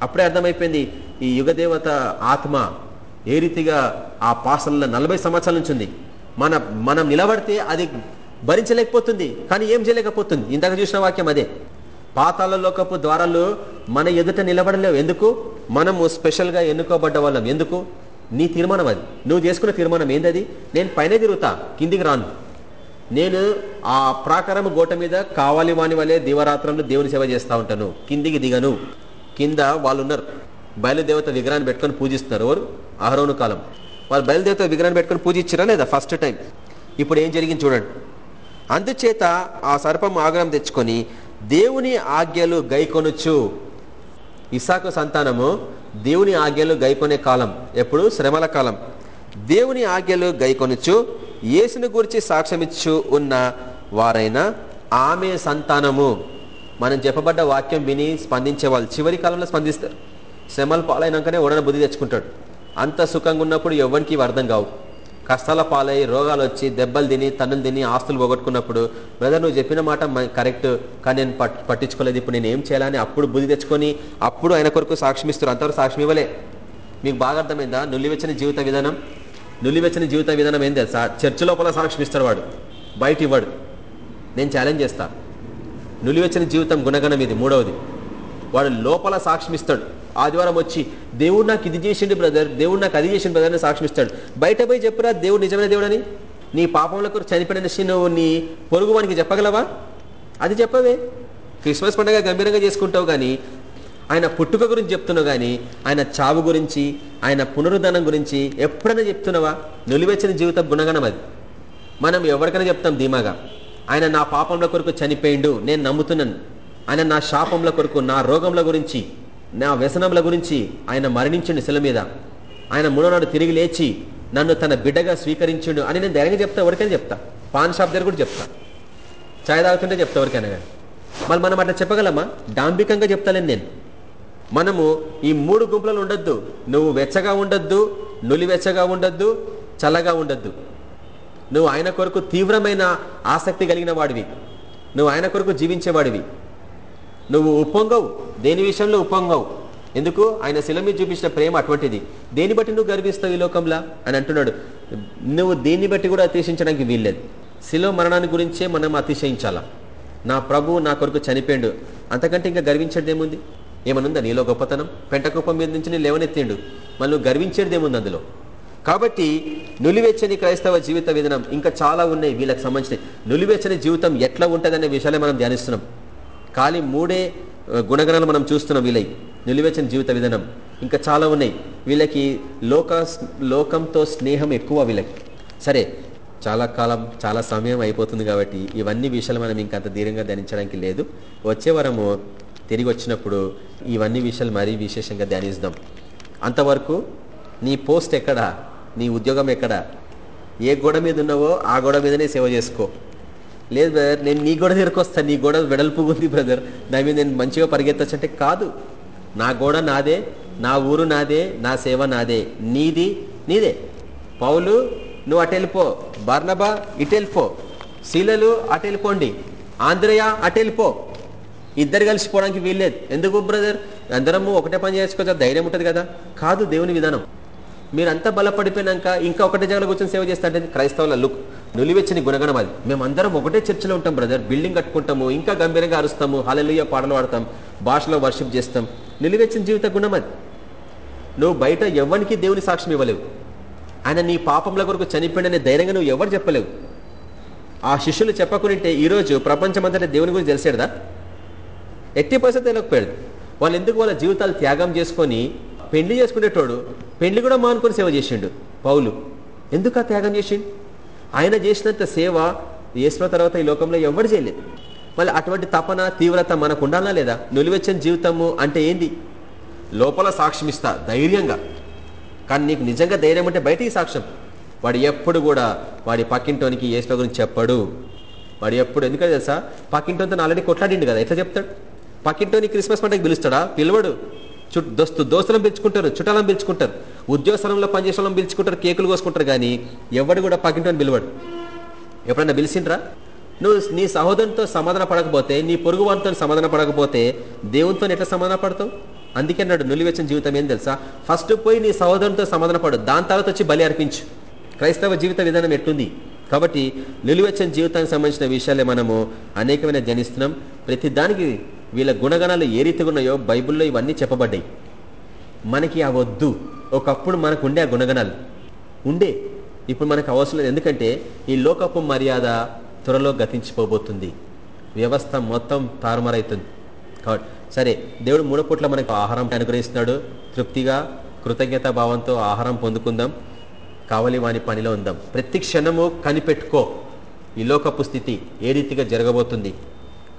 [SPEAKER 1] అప్పుడే అర్థమైపోయింది ఈ యుగదేవత ఆత్మ ఏ రీతిగా ఆ పాసల్లో నలభై సంవత్సరాల నుంచి ఉంది. మన మనం నిలబడితే అది భరించలేకపోతుంది కానీ ఏం చేయలేకపోతుంది? ఇందాక చూసిన వాక్యం అదే. పాతాల లోకపు ద్వారాలు మన ఎదుట నిలబడలేవు. ఎందుకు? మనము స్పెషల్గా ఎన్నుకోబడ్డ వాళ్ళం. ఎందుకు? నీ తీర్మానం అది. నువ్వు చేసుకున్న తీర్మానం ఏందది? నేను పైన తిరుగుతా. కిందికి రాను. నేను ఆ ప్రాకారం గోట మీద కావాలి వాని వల్లే దీవరాత్రంలో దేవుని సేవ చేస్తూ ఉంటాను. కిందికి దిగను. కింద వాళ్ళు ఉన్నారు బయలుదేవత విగ్రహాన్ని పెట్టుకొని పూజిస్తున్నారు. ఎవరు? అహరోను కాలం. వాళ్ళు బయలుదేవత విగ్రహాన్ని పెట్టుకొని పూజించారా లేదా ఫస్ట్ టైం? ఇప్పుడు ఏం జరిగింది చూడండి. అందుచేత ఆ సర్పం ఆగ్రహం తెచ్చుకొని దేవుని ఆజ్ఞలు గైకొనుచు. ఇసాకు సంతానము దేవుని ఆజ్ఞలు గైకొనే కాలం. ఎప్పుడు? శ్రమల కాలం. దేవుని ఆజ్ఞలు గైకొనుచు యేసుని గురించి సాక్ష్యమిచ్చు ఉన్న వారైన ఆమె సంతానము. మనం చెప్పబడ్డ వాక్యం విని స్పందించే వాళ్ళు చివరి కాలంలో స్పందిస్తారు. శ్రమలు పాలైనాకనే ఓడన బుద్ధి తెచ్చుకుంటాడు. అంత సుఖంగా ఉన్నప్పుడు ఎవరికి అర్థం కావు. కష్టాల పాలై రోగాలు వచ్చి దెబ్బలు తిని తన్నులు తిని ఆస్తులు పోగొట్టుకున్నప్పుడు బ్రదర్ నువ్వు చెప్పిన మాట కరెక్ట్. కానీ నేను పట్టించుకోలేదు. ఇప్పుడు నేను ఏం చేయాలని అప్పుడు బుద్ధి తెచ్చుకొని అప్పుడు ఆయన కొరకు సాక్ష్యమిస్తారు అంతవరకు సాక్ష్యం ఇవ్వలే. మీకు బాగా అర్థమైందా? నుల్లివెచ్చని జీవిత విధానం. నుల్లివెచ్చని జీవిత విధానం ఏం తెలుసా? చర్చ లోపల సాక్ష్యం ఇస్తాడు వాడు. బయట ఇవ్వడు. నేను ఛాలెంజ్ చేస్తా. నులివెచ్చని జీవితం గుణగణం ఇది మూడవది. వాడు లోపల సాక్ష్యం ఇస్తాడు. ఆదివారం వచ్చి దేవుడు నాకు ఇది చేసిండు బ్రదర్ దేవుడు నాకు అది చేసిండు బ్రదర్ అని సాక్ష్యం ఇస్తాడు బయట పోయి చెప్పురా దేవుడు నిజమైన దేవుడని? నీ పాపంలకు చనిపోయిన నువ్వు నీ పొరుగు వానికి చెప్పగలవా? అది చెప్పవే. క్రిస్మస్ పండుగ గంభీరంగా చేసుకుంటావు కానీ ఆయన పుట్టుక గురించి చెప్తున్నావు కానీ ఆయన చావు గురించి ఆయన పునరుద్ధానం గురించి ఎప్పుడైనా చెప్తున్నావా? నులివెచ్చని జీవిత గుణగణం అది. మనం ఎవరికైనా చెప్తాం ధీమాగా ఆయన నా పాపంలో కొరకు చనిపోయిండు నేను నమ్ముతున్నాను. ఆయన నా శాపంలో కొరకు నా రోగంల గురించి నా వ్యసనంల గురించి ఆయన మరణించిండు శిల మీద. ఆయన మూడోనాడు తిరిగి లేచి నన్ను తన బిడ్డగా స్వీకరించుడు అని నేను ధైర్యంగా చెప్తా ఎవరికైనా చెప్తా. పాన్ షాప్ దగ్గర కూడా చెప్తా. ఛాయ్ తాగుతుంటే చెప్తా ఎవరికైనా కానీ. మళ్ళీ మనం అట్లా చెప్పగలమా? డాంబికంగా చెప్తాను నేను. మనము ఈ మూడు గుంపులలో ఉండొద్దు. నువ్వు వెచ్చగా ఉండొద్దు నులి వెచ్చగా ఉండొద్దు చల్లగా ఉండొద్దు. నువ్వు ఆయన కొరకు తీవ్రమైన ఆసక్తి కలిగిన వాడివి. నువ్వు ఆయన కొరకు జీవించేవాడివి. నువ్వు ఉప్పొంగవు. దేని విషయంలో ఉప్పొంగవు? ఎందుకు? ఆయన శిల మీద చూపించిన ప్రేమ అటువంటిది. దేని బట్టి నువ్వు గర్విస్తావు ఈ లోకంలో? అని అంటున్నాడు. నువ్వు దేన్ని బట్టి కూడా అతిశయించడానికి వీల్లేదు. శిలో మరణాన్ని గురించే మనం అతిశయించాలా? నా ప్రభు నా కొరకు చనిపోయాడు. అంతకంటే ఇంకా గర్వించేది ఏముంది ఏమనుందా నీలో గొప్పతనం? పెంట కుప్పం మీద నుంచి నేను లేవనెత్తిండు. మళ్ళీ నువ్వు గర్వించేది ఏముంది అందులో? కాబట్టి నులివెచ్చని క్రైస్తవ జీవిత విధానం ఇంకా చాలా ఉన్నాయి వీళ్ళకి సంబంధించిన నులివెచ్చని జీవితం ఎట్లా ఉంటుందనే విషయాలే మనం ధ్యానిస్తున్నాం. ఖాళీ మూడే గుణగణాలు మనం చూస్తున్నాం వీళ్ళై నిలువెచ్చని జీవిత విధానం. ఇంకా చాలా ఉన్నాయి. వీళ్ళకి లోక లోకంతో స్నేహం ఎక్కువ వీళ్ళకి. సరే చాలా కాలం చాలా సమయం అయిపోతుంది కాబట్టి ఇవన్నీ విషయాలు మనం ఇంకంత ధీరంగా ధ్యానించడానికి లేదు. వచ్చే వరము తిరిగి వచ్చినప్పుడు ఇవన్నీ విషయాలు మరీ విశేషంగా ధ్యానిస్తాం. అంతవరకు నీ పోస్ట్ ఎక్కడా? నీ ఉద్యోగం ఎక్కడా? ఏ గోడ మీద ఉన్నావో ఆ గోడ మీదనే సేవ చేసుకో. లేదు బ్రదర్ నేను నీ గోడ వస్తాను నీ గోడ వెడల్పు ఉంది బ్రదర్. దాని మీద నేను మంచిగా పరిగెత్తచ్చు అంటే కాదు. నా గోడ నాదే నా ఊరు నాదే నా సేవ నాదే. నీది నీదే. పౌలు నువ్వు అటు వెళ్ళిపో. బర్నబా ఇటు వెళ్ళిపో. శీలలు అటు వెళ్ళిపోండి. ఆంధ్రయ అటు వెళ్ళిపో. ఇద్దరు కలిసిపోవడానికి వీల్లేదు. ఎందుకు బ్రదర్? అందరము ఒకటే పని చేసుకోవచ్చు ధైర్యం ఉంటుంది కదా. కాదు దేవుని విధానం. మీరంతా బలపడిపోయినాక ఇంకా ఒకటే జగన్ కూర్చొని సేవ చేస్తారంటే క్రైస్తవుల లుక్. నులివెచ్చని గుణగణం అది. మేమందరం ఒకటే చర్చలో ఉంటాం బ్రదర్ బిల్డింగ్ కట్టుకుంటాము ఇంకా గంభీరంగా అరుస్తాము హాలలుయ్య పాటలు పాడతాం భాషలో వర్షిప్ చేస్తాం. నిలివెచ్చిన జీవిత గుణం అది. నువ్వు బయట ఎవరికి దేవుని సాక్ష్యం ఇవ్వలేవు. ఆయన నీ పాపంల కొరకు చనిపోయిన ధైర్యంగా నువ్వు ఎవరు చెప్పలేవు. ఆ శిష్యులు చెప్పకుంటే ఈరోజు ప్రపంచమంతటా దేవుని గురించి తెలిసేదా ఎట్టి పరిస్థితి తెలియకపోయాడు వాళ్ళు ఎందుకు వాళ్ళ జీవితాలు త్యాగం చేసుకొని పెళ్ళి చేసుకునేటోడు పెళ్ళి కూడా మానుకొని సేవ చేసిండు పౌలు. ఎందుకు ఆ త్యాగం చేసిండు? ఆయన చేసినంత సేవ చేసిన తర్వాత ఈ లోకంలో ఎవరు చేయలేదు. మళ్ళీ అటువంటి తపన తీవ్రత మనకు ఉండాలా లేదా? నులివెచ్చని జీవితము అంటే ఏంది? లోపల సాక్ష్యం ఇస్తా ధైర్యంగా. కానీ నీకు నిజంగా ధైర్యం అంటే బయటికి సాక్ష్యం. వాడు ఎప్పుడు కూడా వాడి పక్కింటోనికి ఏసుల గురించి చెప్పడు. వాడు ఎప్పుడు ఎందుకంటే తెలుసా? పక్కింటోనితో ఆల్రెడీ కొట్లాడిండు కదా ఎట్లా చెప్తాడు? పక్కింటోని క్రిస్మస్ పండుగ పిలుస్తాడా? పిలవడు. దోస్తు దోస్తులను పిలుచుకుంటారు చుట్టాలను పిలుచుకుంటారు ఉద్యోగస్థలంలో స్థలంలో వాళ్ళని పిలుచుకుంటారు కేకులు కోసుకుంటారు కానీ ఎవడు కూడా పక్కింటోని పిలవడు. ఎప్పుడన్నా పిలిచిండ్రా? నువ్వు నీ సహోదరునితో సమాధాన పడకపోతే నీ పొరుగు వారితో సమాధాన పడకపోతే దేవునితో ఎట్లా సమాధాన పడతావు? అందుకే అన్నాడు నులివెచ్చని జీవితం ఏం తెలుసా? ఫస్ట్ పోయి నీ సహోదరునితో సమాధాన పడు దాని తర్వాత వచ్చి బలి అర్పించు. క్రైస్తవ జీవిత విధానం ఎట్లుంది? కాబట్టి నిలువెచ్చని జీవితానికి సంబంధించిన విషయాలే మనము అనేకమైన జనిస్తున్నాం ప్రతి దానికి వీళ్ళ గుణగణాలు ఏ రీతిగా ఉన్నాయో బైబిల్లో ఇవన్నీ చెప్పబడ్డాయి. మనకి ఆ వద్దు. ఒకప్పుడు మనకు ఉండే ఆ గుణగణాలు. ఉండే. ఇప్పుడు మనకు అవసరం లేదు. ఎందుకంటే ఈ లోకపు మర్యాద త్వరలో గతించిపోబోతుంది. వ్యవస్థ మొత్తం తారుమారైతుంది. కాబట్టి సరే దేవుడు మూడు పూట్ల మనకు ఆహారం అనుగ్రహిస్తున్నాడు. తృప్తిగా కృతజ్ఞతా భావంతో ఆహారం పొందుకుందాం. కావలి వాని పనిలో ఉందాం. ప్రతి క్షణము కనిపెట్టుకో. ఈ లోకపు స్థితి ఏ రీతిగా జరగబోతుంది?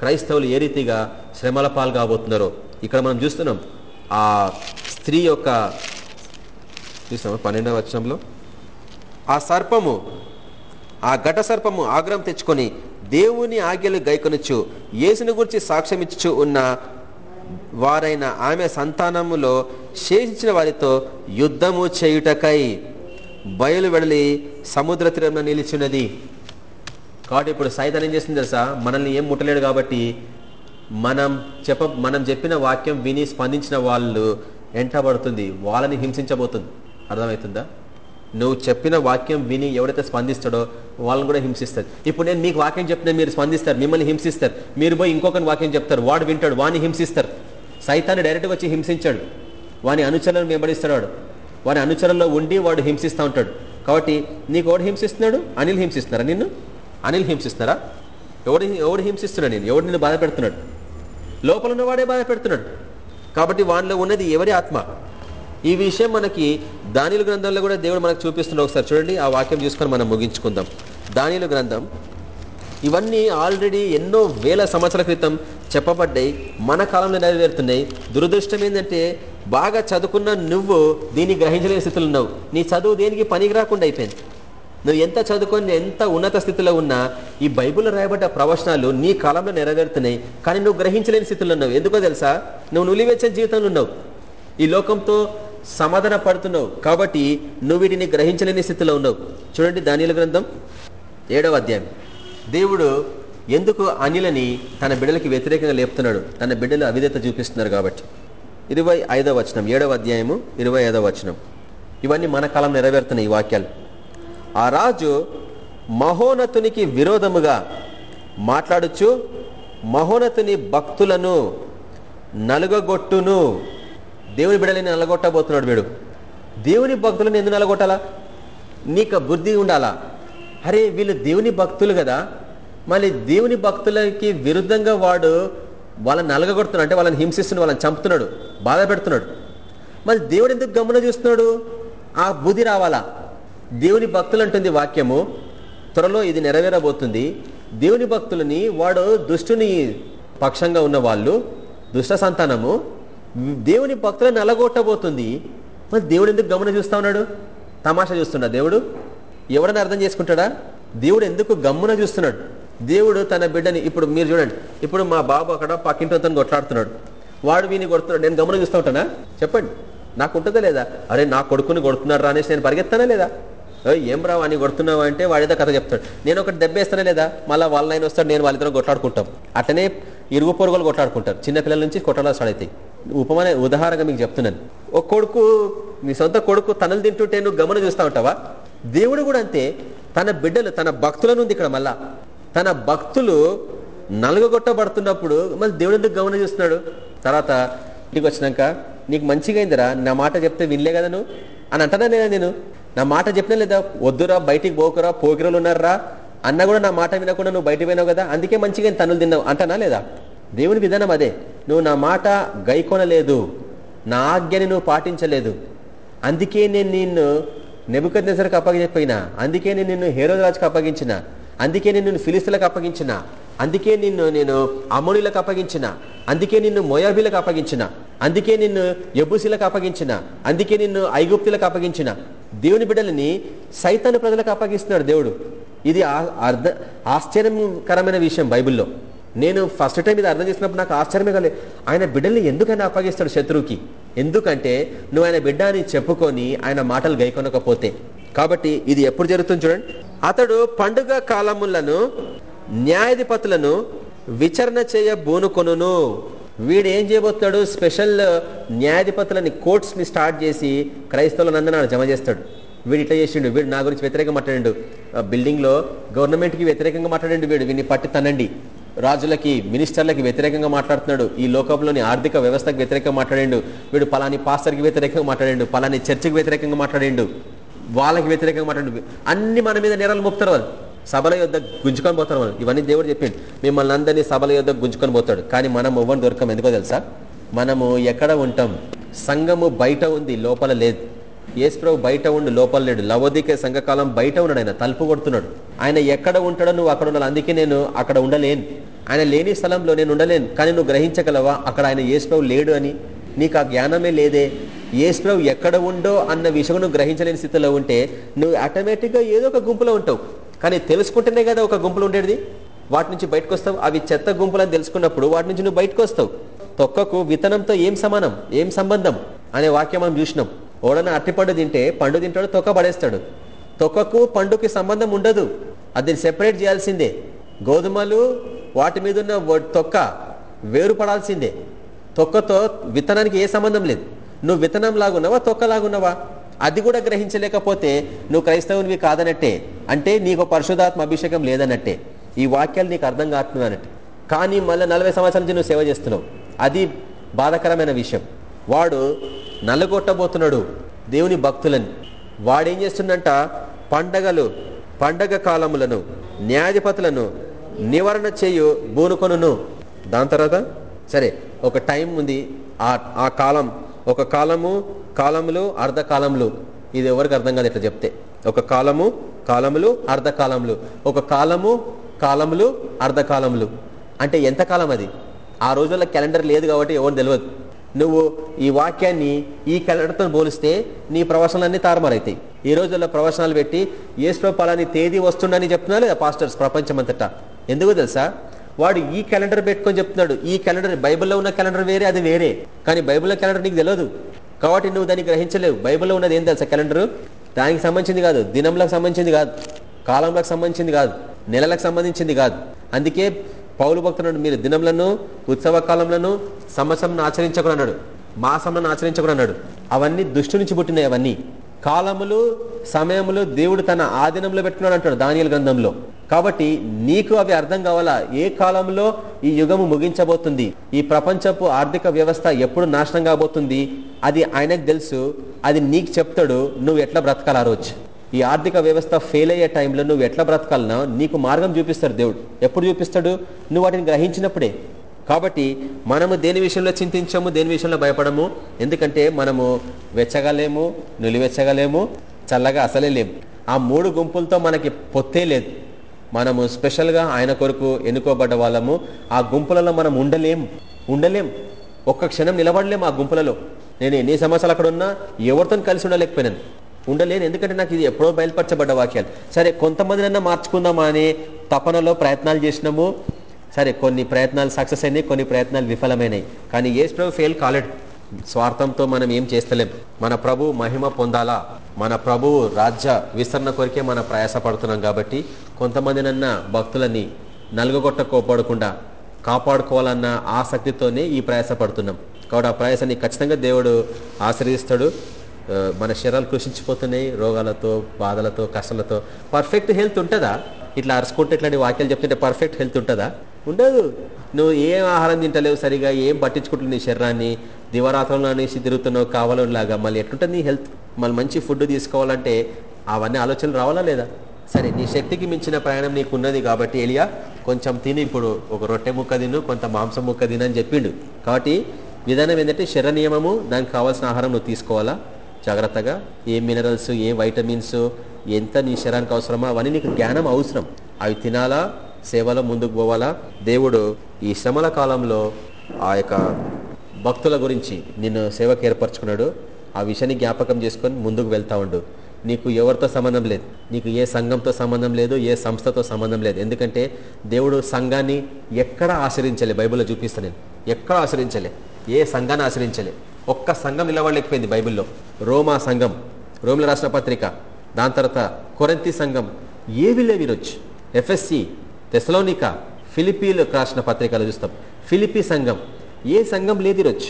[SPEAKER 1] క్రైస్తవులు ఏ రీతిగా శ్రమల పాలు కాబోతున్నారో ఇక్కడ మనం చూస్తున్నాం. ఆ స్త్రీ యొక్క చూస్తాము పన్నెండవ వచనంలో ఆ సర్పము ఆ ఘట సర్పము ఆగ్రహం తెచ్చుకొని దేవుని ఆజ్ఞలు గైకొనొచ్చు యేసుని గురించి సాక్ష్యమిచ్చు ఉన్న వారైన ఆమె సంతానములో శేషించిన వారితో యుద్ధము చేయుటకై బయలు వెడలి సముద్ర తీరంలో నిలిచినది కాబట్టి ఇప్పుడు సైతాన్ ఏం చేస్తుంది తెలుసా? మనల్ని ఏం ముట్టలేడు కాబట్టి మనం చెప్ప మనం చెప్పిన వాక్యం విని స్పందించిన వాళ్ళు ఎంటబడుతుంది వాళ్ళని హింసించబోతుంది. అర్థమవుతుందా? నువ్వు చెప్పిన వాక్యం విని ఎవడైతే స్పందిస్తాడో వాళ్ళని కూడా హింసిస్తారు ఇప్పుడు నేను మీకు వాక్యం చెప్తే మీరు స్పందిస్తారు మిమ్మల్ని హింసిస్తారు. మీరు పోయి ఇంకొకరి వాక్యం చెప్తారు వాడు వింటాడు వాడిని హింసిస్తారు. సైతాన్ని డైరెక్ట్గా వచ్చి హింసించాడు. వాని అనుచరులను వెంబడిస్తాడు వాడు. వాని అనుచరుల్లో ఉండి వాడు హింసిస్తూ ఉంటాడు. కాబట్టి నీకు వాడు హింసిస్తున్నాడు? అనిల్ హింసిస్తున్నారా నిన్ను? అనిల్ హింసిస్తున్నారా ఎవడు ఎవడు హింసిస్తున్నాడు నేను? ఎవడు నిన్ను బాధ పెడుతున్నాడు? లోపల ఉన్నవాడే బాధ పెడుతున్నాడు. కాబట్టి వానిలో ఉన్నది ఎవరి ఆత్మ? ఈ విషయం మనకి దానిల గ్రంథంలో కూడా దేవుడు మనకు చూపిస్తున్నాడు ఒకసారి చూడండి. ఆ వాక్యం చూసుకొని మనం ముగించుకుందాం. దానిల గ్రంథం. ఇవన్నీ ఆల్రెడీ ఎన్నో వేల సంవత్సరాల క్రితం చెప్పబడ్డాయి. మన కాలంలో నెరవేరుతున్నాయి. దురదృష్టం ఏంటంటే బాగా చదువుకున్న నువ్వు దీన్ని గ్రహించలేని స్థితిలో ఉన్నావు. నీ చదువు దేనికి పనికి రాకుండా అయిపోయింది. నువ్వు ఎంత చదువుకొని ఎంత ఉన్నత స్థితిలో ఉన్నా ఈ బైబిల్లో రాయబడ్డ ప్రవచనాలు నీ కాలంలో నెరవేరుతున్నాయి. కానీ నువ్వు గ్రహించలేని స్థితిలో ఉన్నావు. ఎందుకో తెలుసా? నువ్వు నులివెచ్చని జీవితంలో ఉన్నావు. ఈ లోకంతో సమాధాన పడుతున్నావు. కాబట్టి నువ్వు వీటిని గ్రహించలేని స్థితిలో ఉన్నావు. చూడండి దానిల గ్రంథం ఏడవ అధ్యాయం. దేవుడు ఎందుకు అనిలని తన బిడ్డలకి వ్యతిరేకంగా లేపుతున్నాడు? తన బిడ్డలు అవిధేత చూపిస్తున్నారు కాబట్టి. ఇరవై ఐదవ వచనం ఏడవ అధ్యాయము ఇరవై ఐదవ వచనం. ఇవన్నీ మన కాలం నెరవేరుతున్నాయి ఈ వాక్యాలు. ఆ రాజు మహోన్నతునికి విరోధముగా మాట్లాడుచు మహోన్నతుని భక్తులను నలుగగొట్టును. దేవుని బిడ్డలని నలగొట్టబోతున్నాడు వీడు. దేవుని భక్తులను ఎందుకు నలగొట్టాలా? నీకు బుద్ధి ఉండాలా? అరే వీళ్ళు దేవుని భక్తులు కదా. మళ్ళీ దేవుని భక్తులకి విరుద్ధంగా వాడు వాళ్ళని నలగగొడుతున్నాడు. అంటే వాళ్ళని హింసిస్తున్నాడు వాళ్ళని చంపుతున్నాడు బాధ పెడుతున్నాడు మళ్ళీ దేవుడు ఎందుకు గమన చూస్తున్నాడు? ఆ బుద్ధి రావాలా? దేవుని భక్తులు అంటుంది వాక్యము. త్వరలో ఇది నెరవేరబోతుంది. దేవుని భక్తులని వాడు దుష్టుని పక్షంగా ఉన్న వాళ్ళు దుష్ట సంతానము దేవుని భక్తులను నలగొట్టబోతుంది. మరి దేవుడు ఎందుకు గమన చూస్తా ఉన్నాడు? తమాషా చూస్తున్నా దేవుడు. ఎవడని అర్థం చేసుకుంటాడా? దేవుడు ఎందుకు గమ్మున చూస్తున్నాడు? దేవుడు తన బిడ్డని ఇప్పుడు మీరు చూడండి. ఇప్పుడు మా బాబు అక్కడ పక్కింటితో కొట్లాడుతున్నాడు. వాడు వీని కొడుతున్నాడు. నేను గమనం చూస్తూ ఉంటానా? చెప్పండి. నాకు ఉంటుందా లేదా? అరే నా కొడుకుని కొడుతున్నాడు రా అనేసి నేను పరిగెత్తానా లేదా? ఏం రావు అని కొడుతున్నావు అంటే వాడేదో కథ చెప్తాడు. నేను ఒకటి దెబ్బేస్తానే లేదా? మళ్ళీ వాళ్ళ ఆయన వస్తాడు నేను వాళ్ళిద్దరం కొట్లాడుకుంటాం. అట్లనే ఇరుగు పొరుగులు కొట్లాడుకుంటారు. చిన్నపిల్లల నుంచి కొట్లాడాలి స్టార్ట్ అవుతాయి ఉపమాన ఉదాహరణగా మీకు చెప్తున్నాను. ఒక కొడుకు నీ సొంత కొడుకు తనలు తింటుంటే నువ్వు గమన చూస్తూ ఉంటావా? దేవుడు కూడా అంతే. తన బిడ్డలు తన భక్తులను ఉంది ఇక్కడ మళ్ళా. తన భక్తులు నలుగగొట్టబడుతున్నప్పుడు మళ్ళీ దేవుడు ఎందుకు గమనం చూస్తున్నాడు? తర్వాత ఇంటికి వచ్చినాక నీకు మంచిగా అయిందిరా నా మాట చెప్తే వినలే కదా నువ్వు? అని అంటానా లేదా నేను? నా మాట చెప్పినా లేదా వద్దురా బయటికి పోకురా పోకిరలు ఉన్నారా అన్న కూడా నా మాట వినకుండా నువ్వు బయట పోయినావు కదా అందుకే మంచిగా తనులు తిన్నావు అంటానా లేదా? దేవుని విధానం అదే. నువ్వు నా మాట గైకొనలేదు నా ఆజ్ఞని నువ్వు పాటించలేదు. అందుకే నేను నిన్ను నెబుకద్ నెసరికి అప్పగించిపోయినా అందుకే నేను నిన్ను హేరోరాజుకి అప్పగించిన అందుకే నేను నిన్ను ఫిలిస్తులకు అప్పగించిన అందుకే నిన్ను నేను అమోనిలకు అప్పగించిన అందుకే నిన్ను మొయాబీలకు అప్పగించిన అందుకే నిన్ను ఎబుసీలకు అప్పగించిన అందుకే నిన్ను ఐగుప్తులకు అప్పగించిన దేవుని బిడ్డలని సైతాన్ని ప్రజలకు అప్పగిస్తున్నాడు దేవుడు. ఇది ఆ- అర్థ ఆశ్చర్యకరమైన విషయం బైబిల్లో. నేను ఫస్ట్ టైం ఇది అర్థం చేసినప్పుడు నాకు ఆశ్చర్యమే కలే. ఆయన బిడ్డల్ని ఎందుకైనా అప్పగిస్తాడు శత్రువుకి? ఎందుకంటే నువ్వు ఆయన బిడ్డ అని చెప్పుకొని ఆయన మాటలు గైకొనకపోతే. కాబట్టి ఇది ఎప్పుడు జరుగుతుంది చూడండి. అతడు పండుగ కాలములను న్యాయాధిపతులను విచారణ చేయ బూనుకొనును వీడు ఏం చేయబోతున్నాడు? స్పెషల్ న్యాయాధిపతులని కోర్ట్స్ని స్టార్ట్ చేసి క్రైస్తవులందరూ జమ చేస్తాడు. వీడు ఇట్లా చేసిండు. వీడు నా గురించి వ్యతిరేకంగా మాట్లాడిండు. బిల్డింగ్లో గవర్నమెంట్కి వ్యతిరేకంగా మాట్లాడండి వీడు. వీడిని పట్టి తనండి రాజులకి మినిస్టర్లకి వ్యతిరేకంగా మాట్లాడుతున్నాడు. ఈ లోకంలోని ఆర్థిక వ్యవస్థకు వ్యతిరేకంగా మాట్లాడిండు. వీడు పలాని పాస్టర్కి వ్యతిరేకంగా మాట్లాడిండు. పలాని చర్చికి వ్యతిరేకంగా మాట్లాడిండు. వాళ్ళకి వ్యతిరేకంగా మాట్లాడు అన్ని మన మీద నేరాలు మోపుతారు వాళ్ళు. సభల యొద్ గుంజుకొని పోతారు మనం ఇవన్నీ దేవుడు చెప్పిండు. మిమ్మల్ని అందరినీ సభల యొద్ గుంజుకొని పోతాడు. కానీ మనం ఇవ్వని దొరకం ఎందుకో తెలుసా? మనము ఎక్కడ ఉంటాం? సంఘము బయట ఉంది లోపల లేదు. ఏసుప్రభు బయట ఉండి లోపల లేడు. లవోదికే సంఘకాలం బయట ఉన్నాడు ఆయన తలుపు కొడుతున్నాడు. ఆయన ఎక్కడ ఉంటాడో నువ్వు అక్కడ ఉండాలి. అందుకే నేను అక్కడ ఉండలేను. ఆయన లేని స్థలంలో నేను ఉండలేను. కానీ నువ్వు గ్రహించగలవా? అక్కడ ఆయన ఏసుప్రభు లేడు అని. నీకు ఆ జ్ఞానమే లేదే. ఏసుప్రభు ఎక్కడ ఉండో అన్న విషయం నువ్వు గ్రహించలేని స్థితిలో ఉంటే నువ్వు ఆటోమేటిక్గా ఏదో ఒక గుంపులో ఉంటావు. కానీ తెలుసుకుంటేనే కదా ఒక గుంపులు ఉండేది వాటి నుంచి బయటకు వస్తావు అవి చెత్త గుంపులని తెలుసుకున్నప్పుడు వాటి నుంచి నువ్వు బయటకు వస్తావు తొక్కకు విత్తనంతో ఏం సమానం? ఏం సంబంధం? అనే వాక్యం మనం చూసినాం. ఓడన అట్టిపండు తింటే పండు తింటాడు తొక్క పడేస్తాడు. తొక్కకు పండుకి సంబంధం ఉండదు. అది సెపరేట్ చేయాల్సిందే. గోధుమలు వాటి మీద ఉన్న తొక్క వేరు పడాల్సిందే తొక్కతో విత్తనానికి ఏ సంబంధం లేదు. నువ్వు విత్తనం లాగున్నావా తొక్కలాగున్నావా? అది కూడా గ్రహించలేకపోతే నువ్వు క్రైస్తవునివి కాదనట్టే. అంటే నీకు పరిశుధాత్మ అభిషేకం లేదన్నట్టే. ఈ వాక్యాలు నీకు అర్థం కావట్లేదు అన్నట్టు. కానీ మళ్ళీ నలభై సంవత్సరాల నుంచి నువ్వు సేవ చేస్తున్నావు. అది బాధకరమైన విషయం. వాడు నల్లగొట్టబోతున్నాడు దేవుని భక్తులని. వాడేం చేస్తుందంట పండగలు పండగ కాలములను న్యాయాధిపతులను నివారణ చేయు బూనుకొను దాని తర్వాత? సరే ఒక టైం ఉంది. ఆ కాలం ఒక కాలము కాలములు అర్ధకాలములు ఇది ఎవరికి అర్థం కాదు ఇట్లా చెప్తే. ఒక కాలము కాలములు అర్ధకాలములు ఒక కాలము కాలములు అర్ధకాలములు అంటే ఎంత కాలం అది? ఆ రోజుల్లో క్యాలెండర్ లేదు కాబట్టి ఎవరు తెలియదు నువ్వు ఈ వాక్యాన్ని ఈ క్యాలెండర్తో పోలిస్తే నీ ప్రవచనాలన్నీ తారుమారైతాయి. ఈ రోజుల్లో ప్రవచనాలు పెట్టి ఏసులో పలాని తేదీ వస్తుండని చెప్తున్నా లేదా పాస్టర్స్ ప్రపంచమంతటా. ఎందుకు తెలుసా? వాడు ఈ క్యాలెండర్ పెట్టుకొని చెప్తున్నాడు. ఈ క్యాలెండర్ బైబిల్లో ఉన్న క్యాలెండర్ వేరే అది వేరే. కానీ బైబిల్లో క్యాలెండర్ నీకు తెలియదు కాబట్టి నువ్వు దాన్ని గ్రహించలేవు. బైబిల్లో ఉన్నది ఏం తెలుసా క్యాలెండర్? దానికి సంబంధించింది కాదు. దినంలకు సంబంధించింది కాదు. కాలంలకు సంబంధించింది కాదు. నెలలకు సంబంధించింది కాదు. అందుకే పౌలు భక్తుడు మీరు దినంలను ఉత్సవ కాలంలో సంవత్సరం ఆచరించకూడన్నాడు మాసంలను ఆచరించకూడన్నాడు అవన్నీ దుష్టు నుంచి పుట్టినాయి అవన్నీ. కాలములు సమయములు దేవుడు తన ఆధీనంలో పెట్టుకున్నాడు అంటాడు దానియల గ్రంథంలో. కాబట్టి నీకు అవి అర్థం కావాలా? ఏ కాలంలో ఈ యుగము ముగించబోతుంది? ఈ ప్రపంచపు ఆర్థిక వ్యవస్థ ఎప్పుడు నాశనం కాబోతుంది? అది ఆయనకు తెలుసు. అది నీకు చెప్తాడు. నువ్వు ఎట్లా బ్రతకాలి ఆ రోజు? ఈ ఆర్థిక వ్యవస్థ ఫెయిల్ అయ్యే టైంలో నువ్వు ఎట్లా బ్రతకాలన్నా నీకు మార్గం చూపిస్తాడు దేవుడు. ఎప్పుడు చూపిస్తాడు? నువ్వు వాటిని గ్రహించినప్పుడే. కాబట్టి మనము దేని విషయంలో చింతించము దేని విషయంలో భయపడము? ఎందుకంటే మనము వెచ్చగలేము నులివెచ్చగలేము చల్లగా అసలే లేము. ఆ మూడు గుంపులతో మనకి పొత్తే లేదు. మనము స్పెషల్గా ఆయన కొరకు ఎన్నుకోబడ్డ వాళ్ళము. ఆ గుంపులలో మనం ఉండలేం ఉండలేం. ఒక్క క్షణం నిలబడలేము ఆ గుంపులలో. నేను ఎన్ని సంవత్సరాలు అక్కడ ఉన్నా ఎవరితో కలిసి ఉండలేకపోయినాను. ఉండలేను. ఎందుకంటే నాకు ఇది ఎప్పుడో బయలుపరచబడ్డ వాక్యాలు. సరే కొంతమందినైనా మార్చుకుందామా అనే తపనలో ప్రయత్నాలు చేసినాము. సరే కొన్ని ప్రయత్నాలు సక్సెస్ అయినాయి కొన్ని ప్రయత్నాలు విఫలమైనాయి. కానీ ఏ ప్రభు ఫెయిల్ కాలేడు. స్వార్థంతో మనం ఏం చేస్తలేం. మన ప్రభు మహిమ పొందాలా? మన ప్రభు రాజ్య విస్తరణ కొరికే మన ప్రయాసపడుతున్నాం కాబట్టి కొంతమందినన్నా భక్తులని నలుగొట్టకోపడకుండా కాపాడుకోవాలన్న ఆసక్తితోనే ఈ ప్రయాసపడుతున్నాం. కాబట్టి ఆ ప్రయాసాన్ని ఖచ్చితంగా దేవుడు ఆశ్రయిస్తాడు మన శరీరాలు కృషించిపోతున్నాయి. రోగాలతో బాధలతో కష్టాలతో. పర్ఫెక్ట్ హెల్త్ ఉంటుందా? ఇట్లా అరుచుకుంటే ఇట్లాంటి వాక్యాలు చెప్తుంటే పర్ఫెక్ట్ హెల్త్ ఉంటుందా? ఉండదు. నువ్వు ఏం ఆహారం తింటలేవు సరిగా ఏం పట్టించుకుంటున్నావు నీ శరీరాన్ని. దివరాత్రంలో అనేసి తిరుగుతున్నావు కావాలలాగా. మళ్ళీ ఎట్లుంటుంది నీ హెల్త్? మళ్ళీ మంచి ఫుడ్ తీసుకోవాలంటే అవన్నీ ఆలోచనలు రావాలా లేదా? సరే నీ శక్తికి మించిన ప్రయాణం నీకు ఉన్నది కాబట్టి ఎలియా కొంచెం తిని ఇప్పుడు. ఒక రొట్టె ముక్క తిను కొంత మాంసం ముక్క అని చెప్పిండు. కాబట్టి విధానం ఏంటంటే శరీర నియమము దానికి కావాల్సిన ఆహారం నువ్వు తీసుకోవాలా? జాగ్రత్తగా. ఏ మినరల్స్ ఏ వైటమిన్స్ ఎంత నీ శరీరానికి అవసరమో అవన్నీ నీకు జ్ఞానం అవసరం. అవి తినాలా? సేవలో ముందుకు పోవాలా? దేవుడు ఈ శ్రమల కాలంలో ఆ యొక్క భక్తుల గురించి నిన్ను సేవకు ఏర్పరచుకున్నాడు. ఆ విషయాన్ని జ్ఞాపకం చేసుకొని ముందుకు వెళ్తా ఉండు. నీకు ఎవరితో సంబంధం లేదు. నీకు ఏ సంఘంతో సంబంధం లేదు ఏ సంస్థతో సంబంధం లేదు. ఎందుకంటే దేవుడు సంఘాన్ని ఎక్కడ ఆశ్రయించలే? బైబిల్లో చూపిస్తాను నేను. ఎక్కడ ఆశ్రయించలే? ఏ సంఘాన్ని ఆశ్రయించలే? ఒక్క సంఘం నిలబడలేకపోయింది బైబిల్లో. రోమా సంఘం రోమిల రాష్ట్ర పత్రిక దాని తర్వాత కొరంతి సంఘం ఏవి లేవి ఈరోజు. ఎఫ్ఎస్సి తెసలోనిక ఫిలిపీలు రాసిన పత్రికలు చూస్తాం. ఫిలిపీ సంఘం. ఏ సంఘం లేదు ఈరోజు.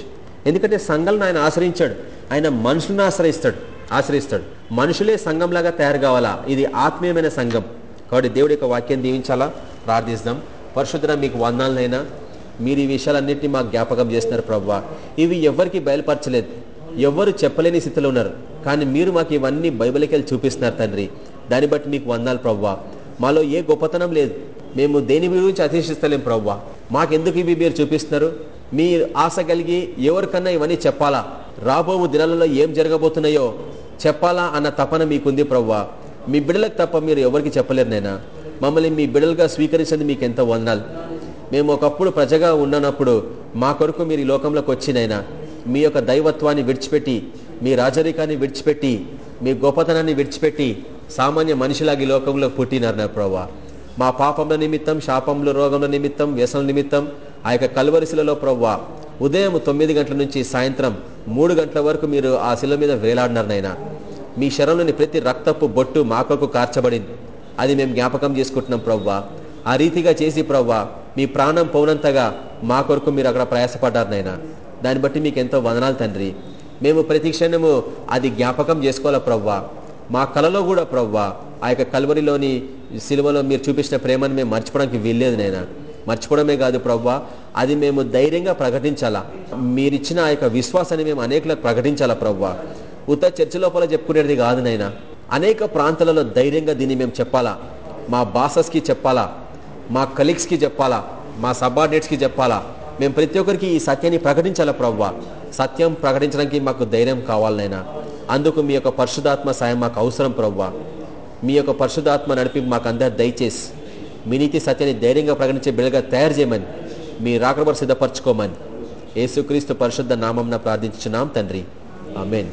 [SPEAKER 1] ఎందుకంటే సంఘాలను ఆయన ఆశ్రయించాడు. ఆయన మనుషులను ఆశ్రయిస్తాడు. ఆశ్రయిస్తాడు. మనుషులే సంఘంలాగా తయారు కావాలా? ఇది ఆత్మీయమైన సంఘం. కాబట్టి దేవుడి యొక్క వాక్యం దీవించాలా? ప్రార్థిస్తాం. పరిశుద్ధ మీకు వందాలనైనా మీరు ఈ విషయాలన్నింటినీ మాకు జ్ఞాపకం చేస్తున్నారు ప్రవ్వా ఇవి ఎవరికి బయలుపరచలేదు. ఎవ్వరు చెప్పలేని స్థితిలో ఉన్నారు. కానీ మీరు మాకు ఇవన్నీ బైబిల్కి వెళ్ళి చూపిస్తున్నారు తండ్రి. దాన్ని బట్టి మీకు వందాలు ప్రవ్వా మాలో ఏ గొప్పతనం లేదు. మేము దేని గురించి అతిశిస్తలేం ప్రవ్వా? మాకెందుకు ఇవి మీరు చూపిస్తున్నారు? మీ ఆశ కలిగి ఎవరికన్నా ఇవన్నీ చెప్పాలా? రాబో దినాలలో ఏం జరగబోతున్నాయో చెప్పాలా అన్న తపన మీకుంది ప్రవ్వా. మీ బిడ్డలకు తప్ప మీరు ఎవరికి చెప్పలేరు నైనా మమ్మల్ని మీ బిడ్డలుగా స్వీకరించింది మీకు ఎంత వందనాలు. మేము ఒకప్పుడు ప్రజగా ఉన్నప్పుడు మా కొరకు మీరు ఈ లోకంలోకి వచ్చినైనా మీ యొక్క దైవత్వాన్ని విడిచిపెట్టి మీ రాజరికాన్ని విడిచిపెట్టి మీ గొప్పతనాన్ని విడిచిపెట్టి సామాన్య మనిషిలాగి ఈ లోకంలో పుట్టినారు నా ప్రభా మా పాపంల నిమిత్తం శాపంలో రోగంల నిమిత్తం వ్యసనం నిమిత్తం ఆ యొక్క కలువరిశిలలో ప్రవ్వా ఉదయం తొమ్మిది గంటల నుంచి సాయంత్రం మూడు గంటల వరకు మీరు ఆ శిల మీద వేలాడినారు నాయన. మీ శరంలోని ప్రతి రక్తపు బొట్టు మా కార్చబడింది. అది మేము జ్ఞాపకం చేసుకుంటున్నాం ప్రవ్వా. ఆ రీతిగా చేసి ప్రవ్వా మీ ప్రాణం పోనంతగా మా కొరకు మీరు అక్కడ ప్రయాసపడ్డారు నాయన. దాన్ని బట్టి మీకు ఎంతో వదనాలు తండ్రి. మేము ప్రతి క్షణము అది జ్ఞాపకం చేసుకోవాలా ప్రవ్వా. మా కలలో కూడా ప్రవ్వా ఆ యొక్క కల్వరిలోని సిలువలో మీరు చూపించిన ప్రేమను మేము మర్చిపోవడానికి వీల్లేదు నైనా మర్చిపోవడమే కాదు ప్రవ్వా అది మేము ధైర్యంగా ప్రకటించాలా? మీరిచ్చిన ఆ యొక్క విశ్వాసాన్ని మేము అనేకలకు ప్రకటించాలా ప్రవ్వా? ఉత్త చర్చ లోపల చెప్పుకునేది కాదు నైనా అనేక ప్రాంతాలలో ధైర్యంగా దీన్ని మేము చెప్పాలా? మా బాసస్కి చెప్పాలా? మా కలీగ్స్కి చెప్పాలా? మా సబార్డినేట్స్కి చెప్పాలా? మేము ప్రతి ఒక్కరికి ఈ సత్యాన్ని ప్రకటించాలా ప్రవ్వా? సత్యం ప్రకటించడానికి మాకు ధైర్యం కావాలనైనా అందుకు మీ యొక్క పరిశుధాత్మ సాయం మాకు అవసరం ప్రవ్వా. మీ యొక్క పరిశుధాత్మ నడిపి మాకు అందరు దయచేసి మీ నీతి సత్యాన్ని ధైర్యంగా ప్రకటించే బిడ్డగా తయారు చేయమని మీ రాకబడి సిద్ధపరచుకోమని. యేసుక్రీస్తు పరిశుద్ధ నామంన ప్రార్థించున్నాం తండ్రి. ఆమెన్.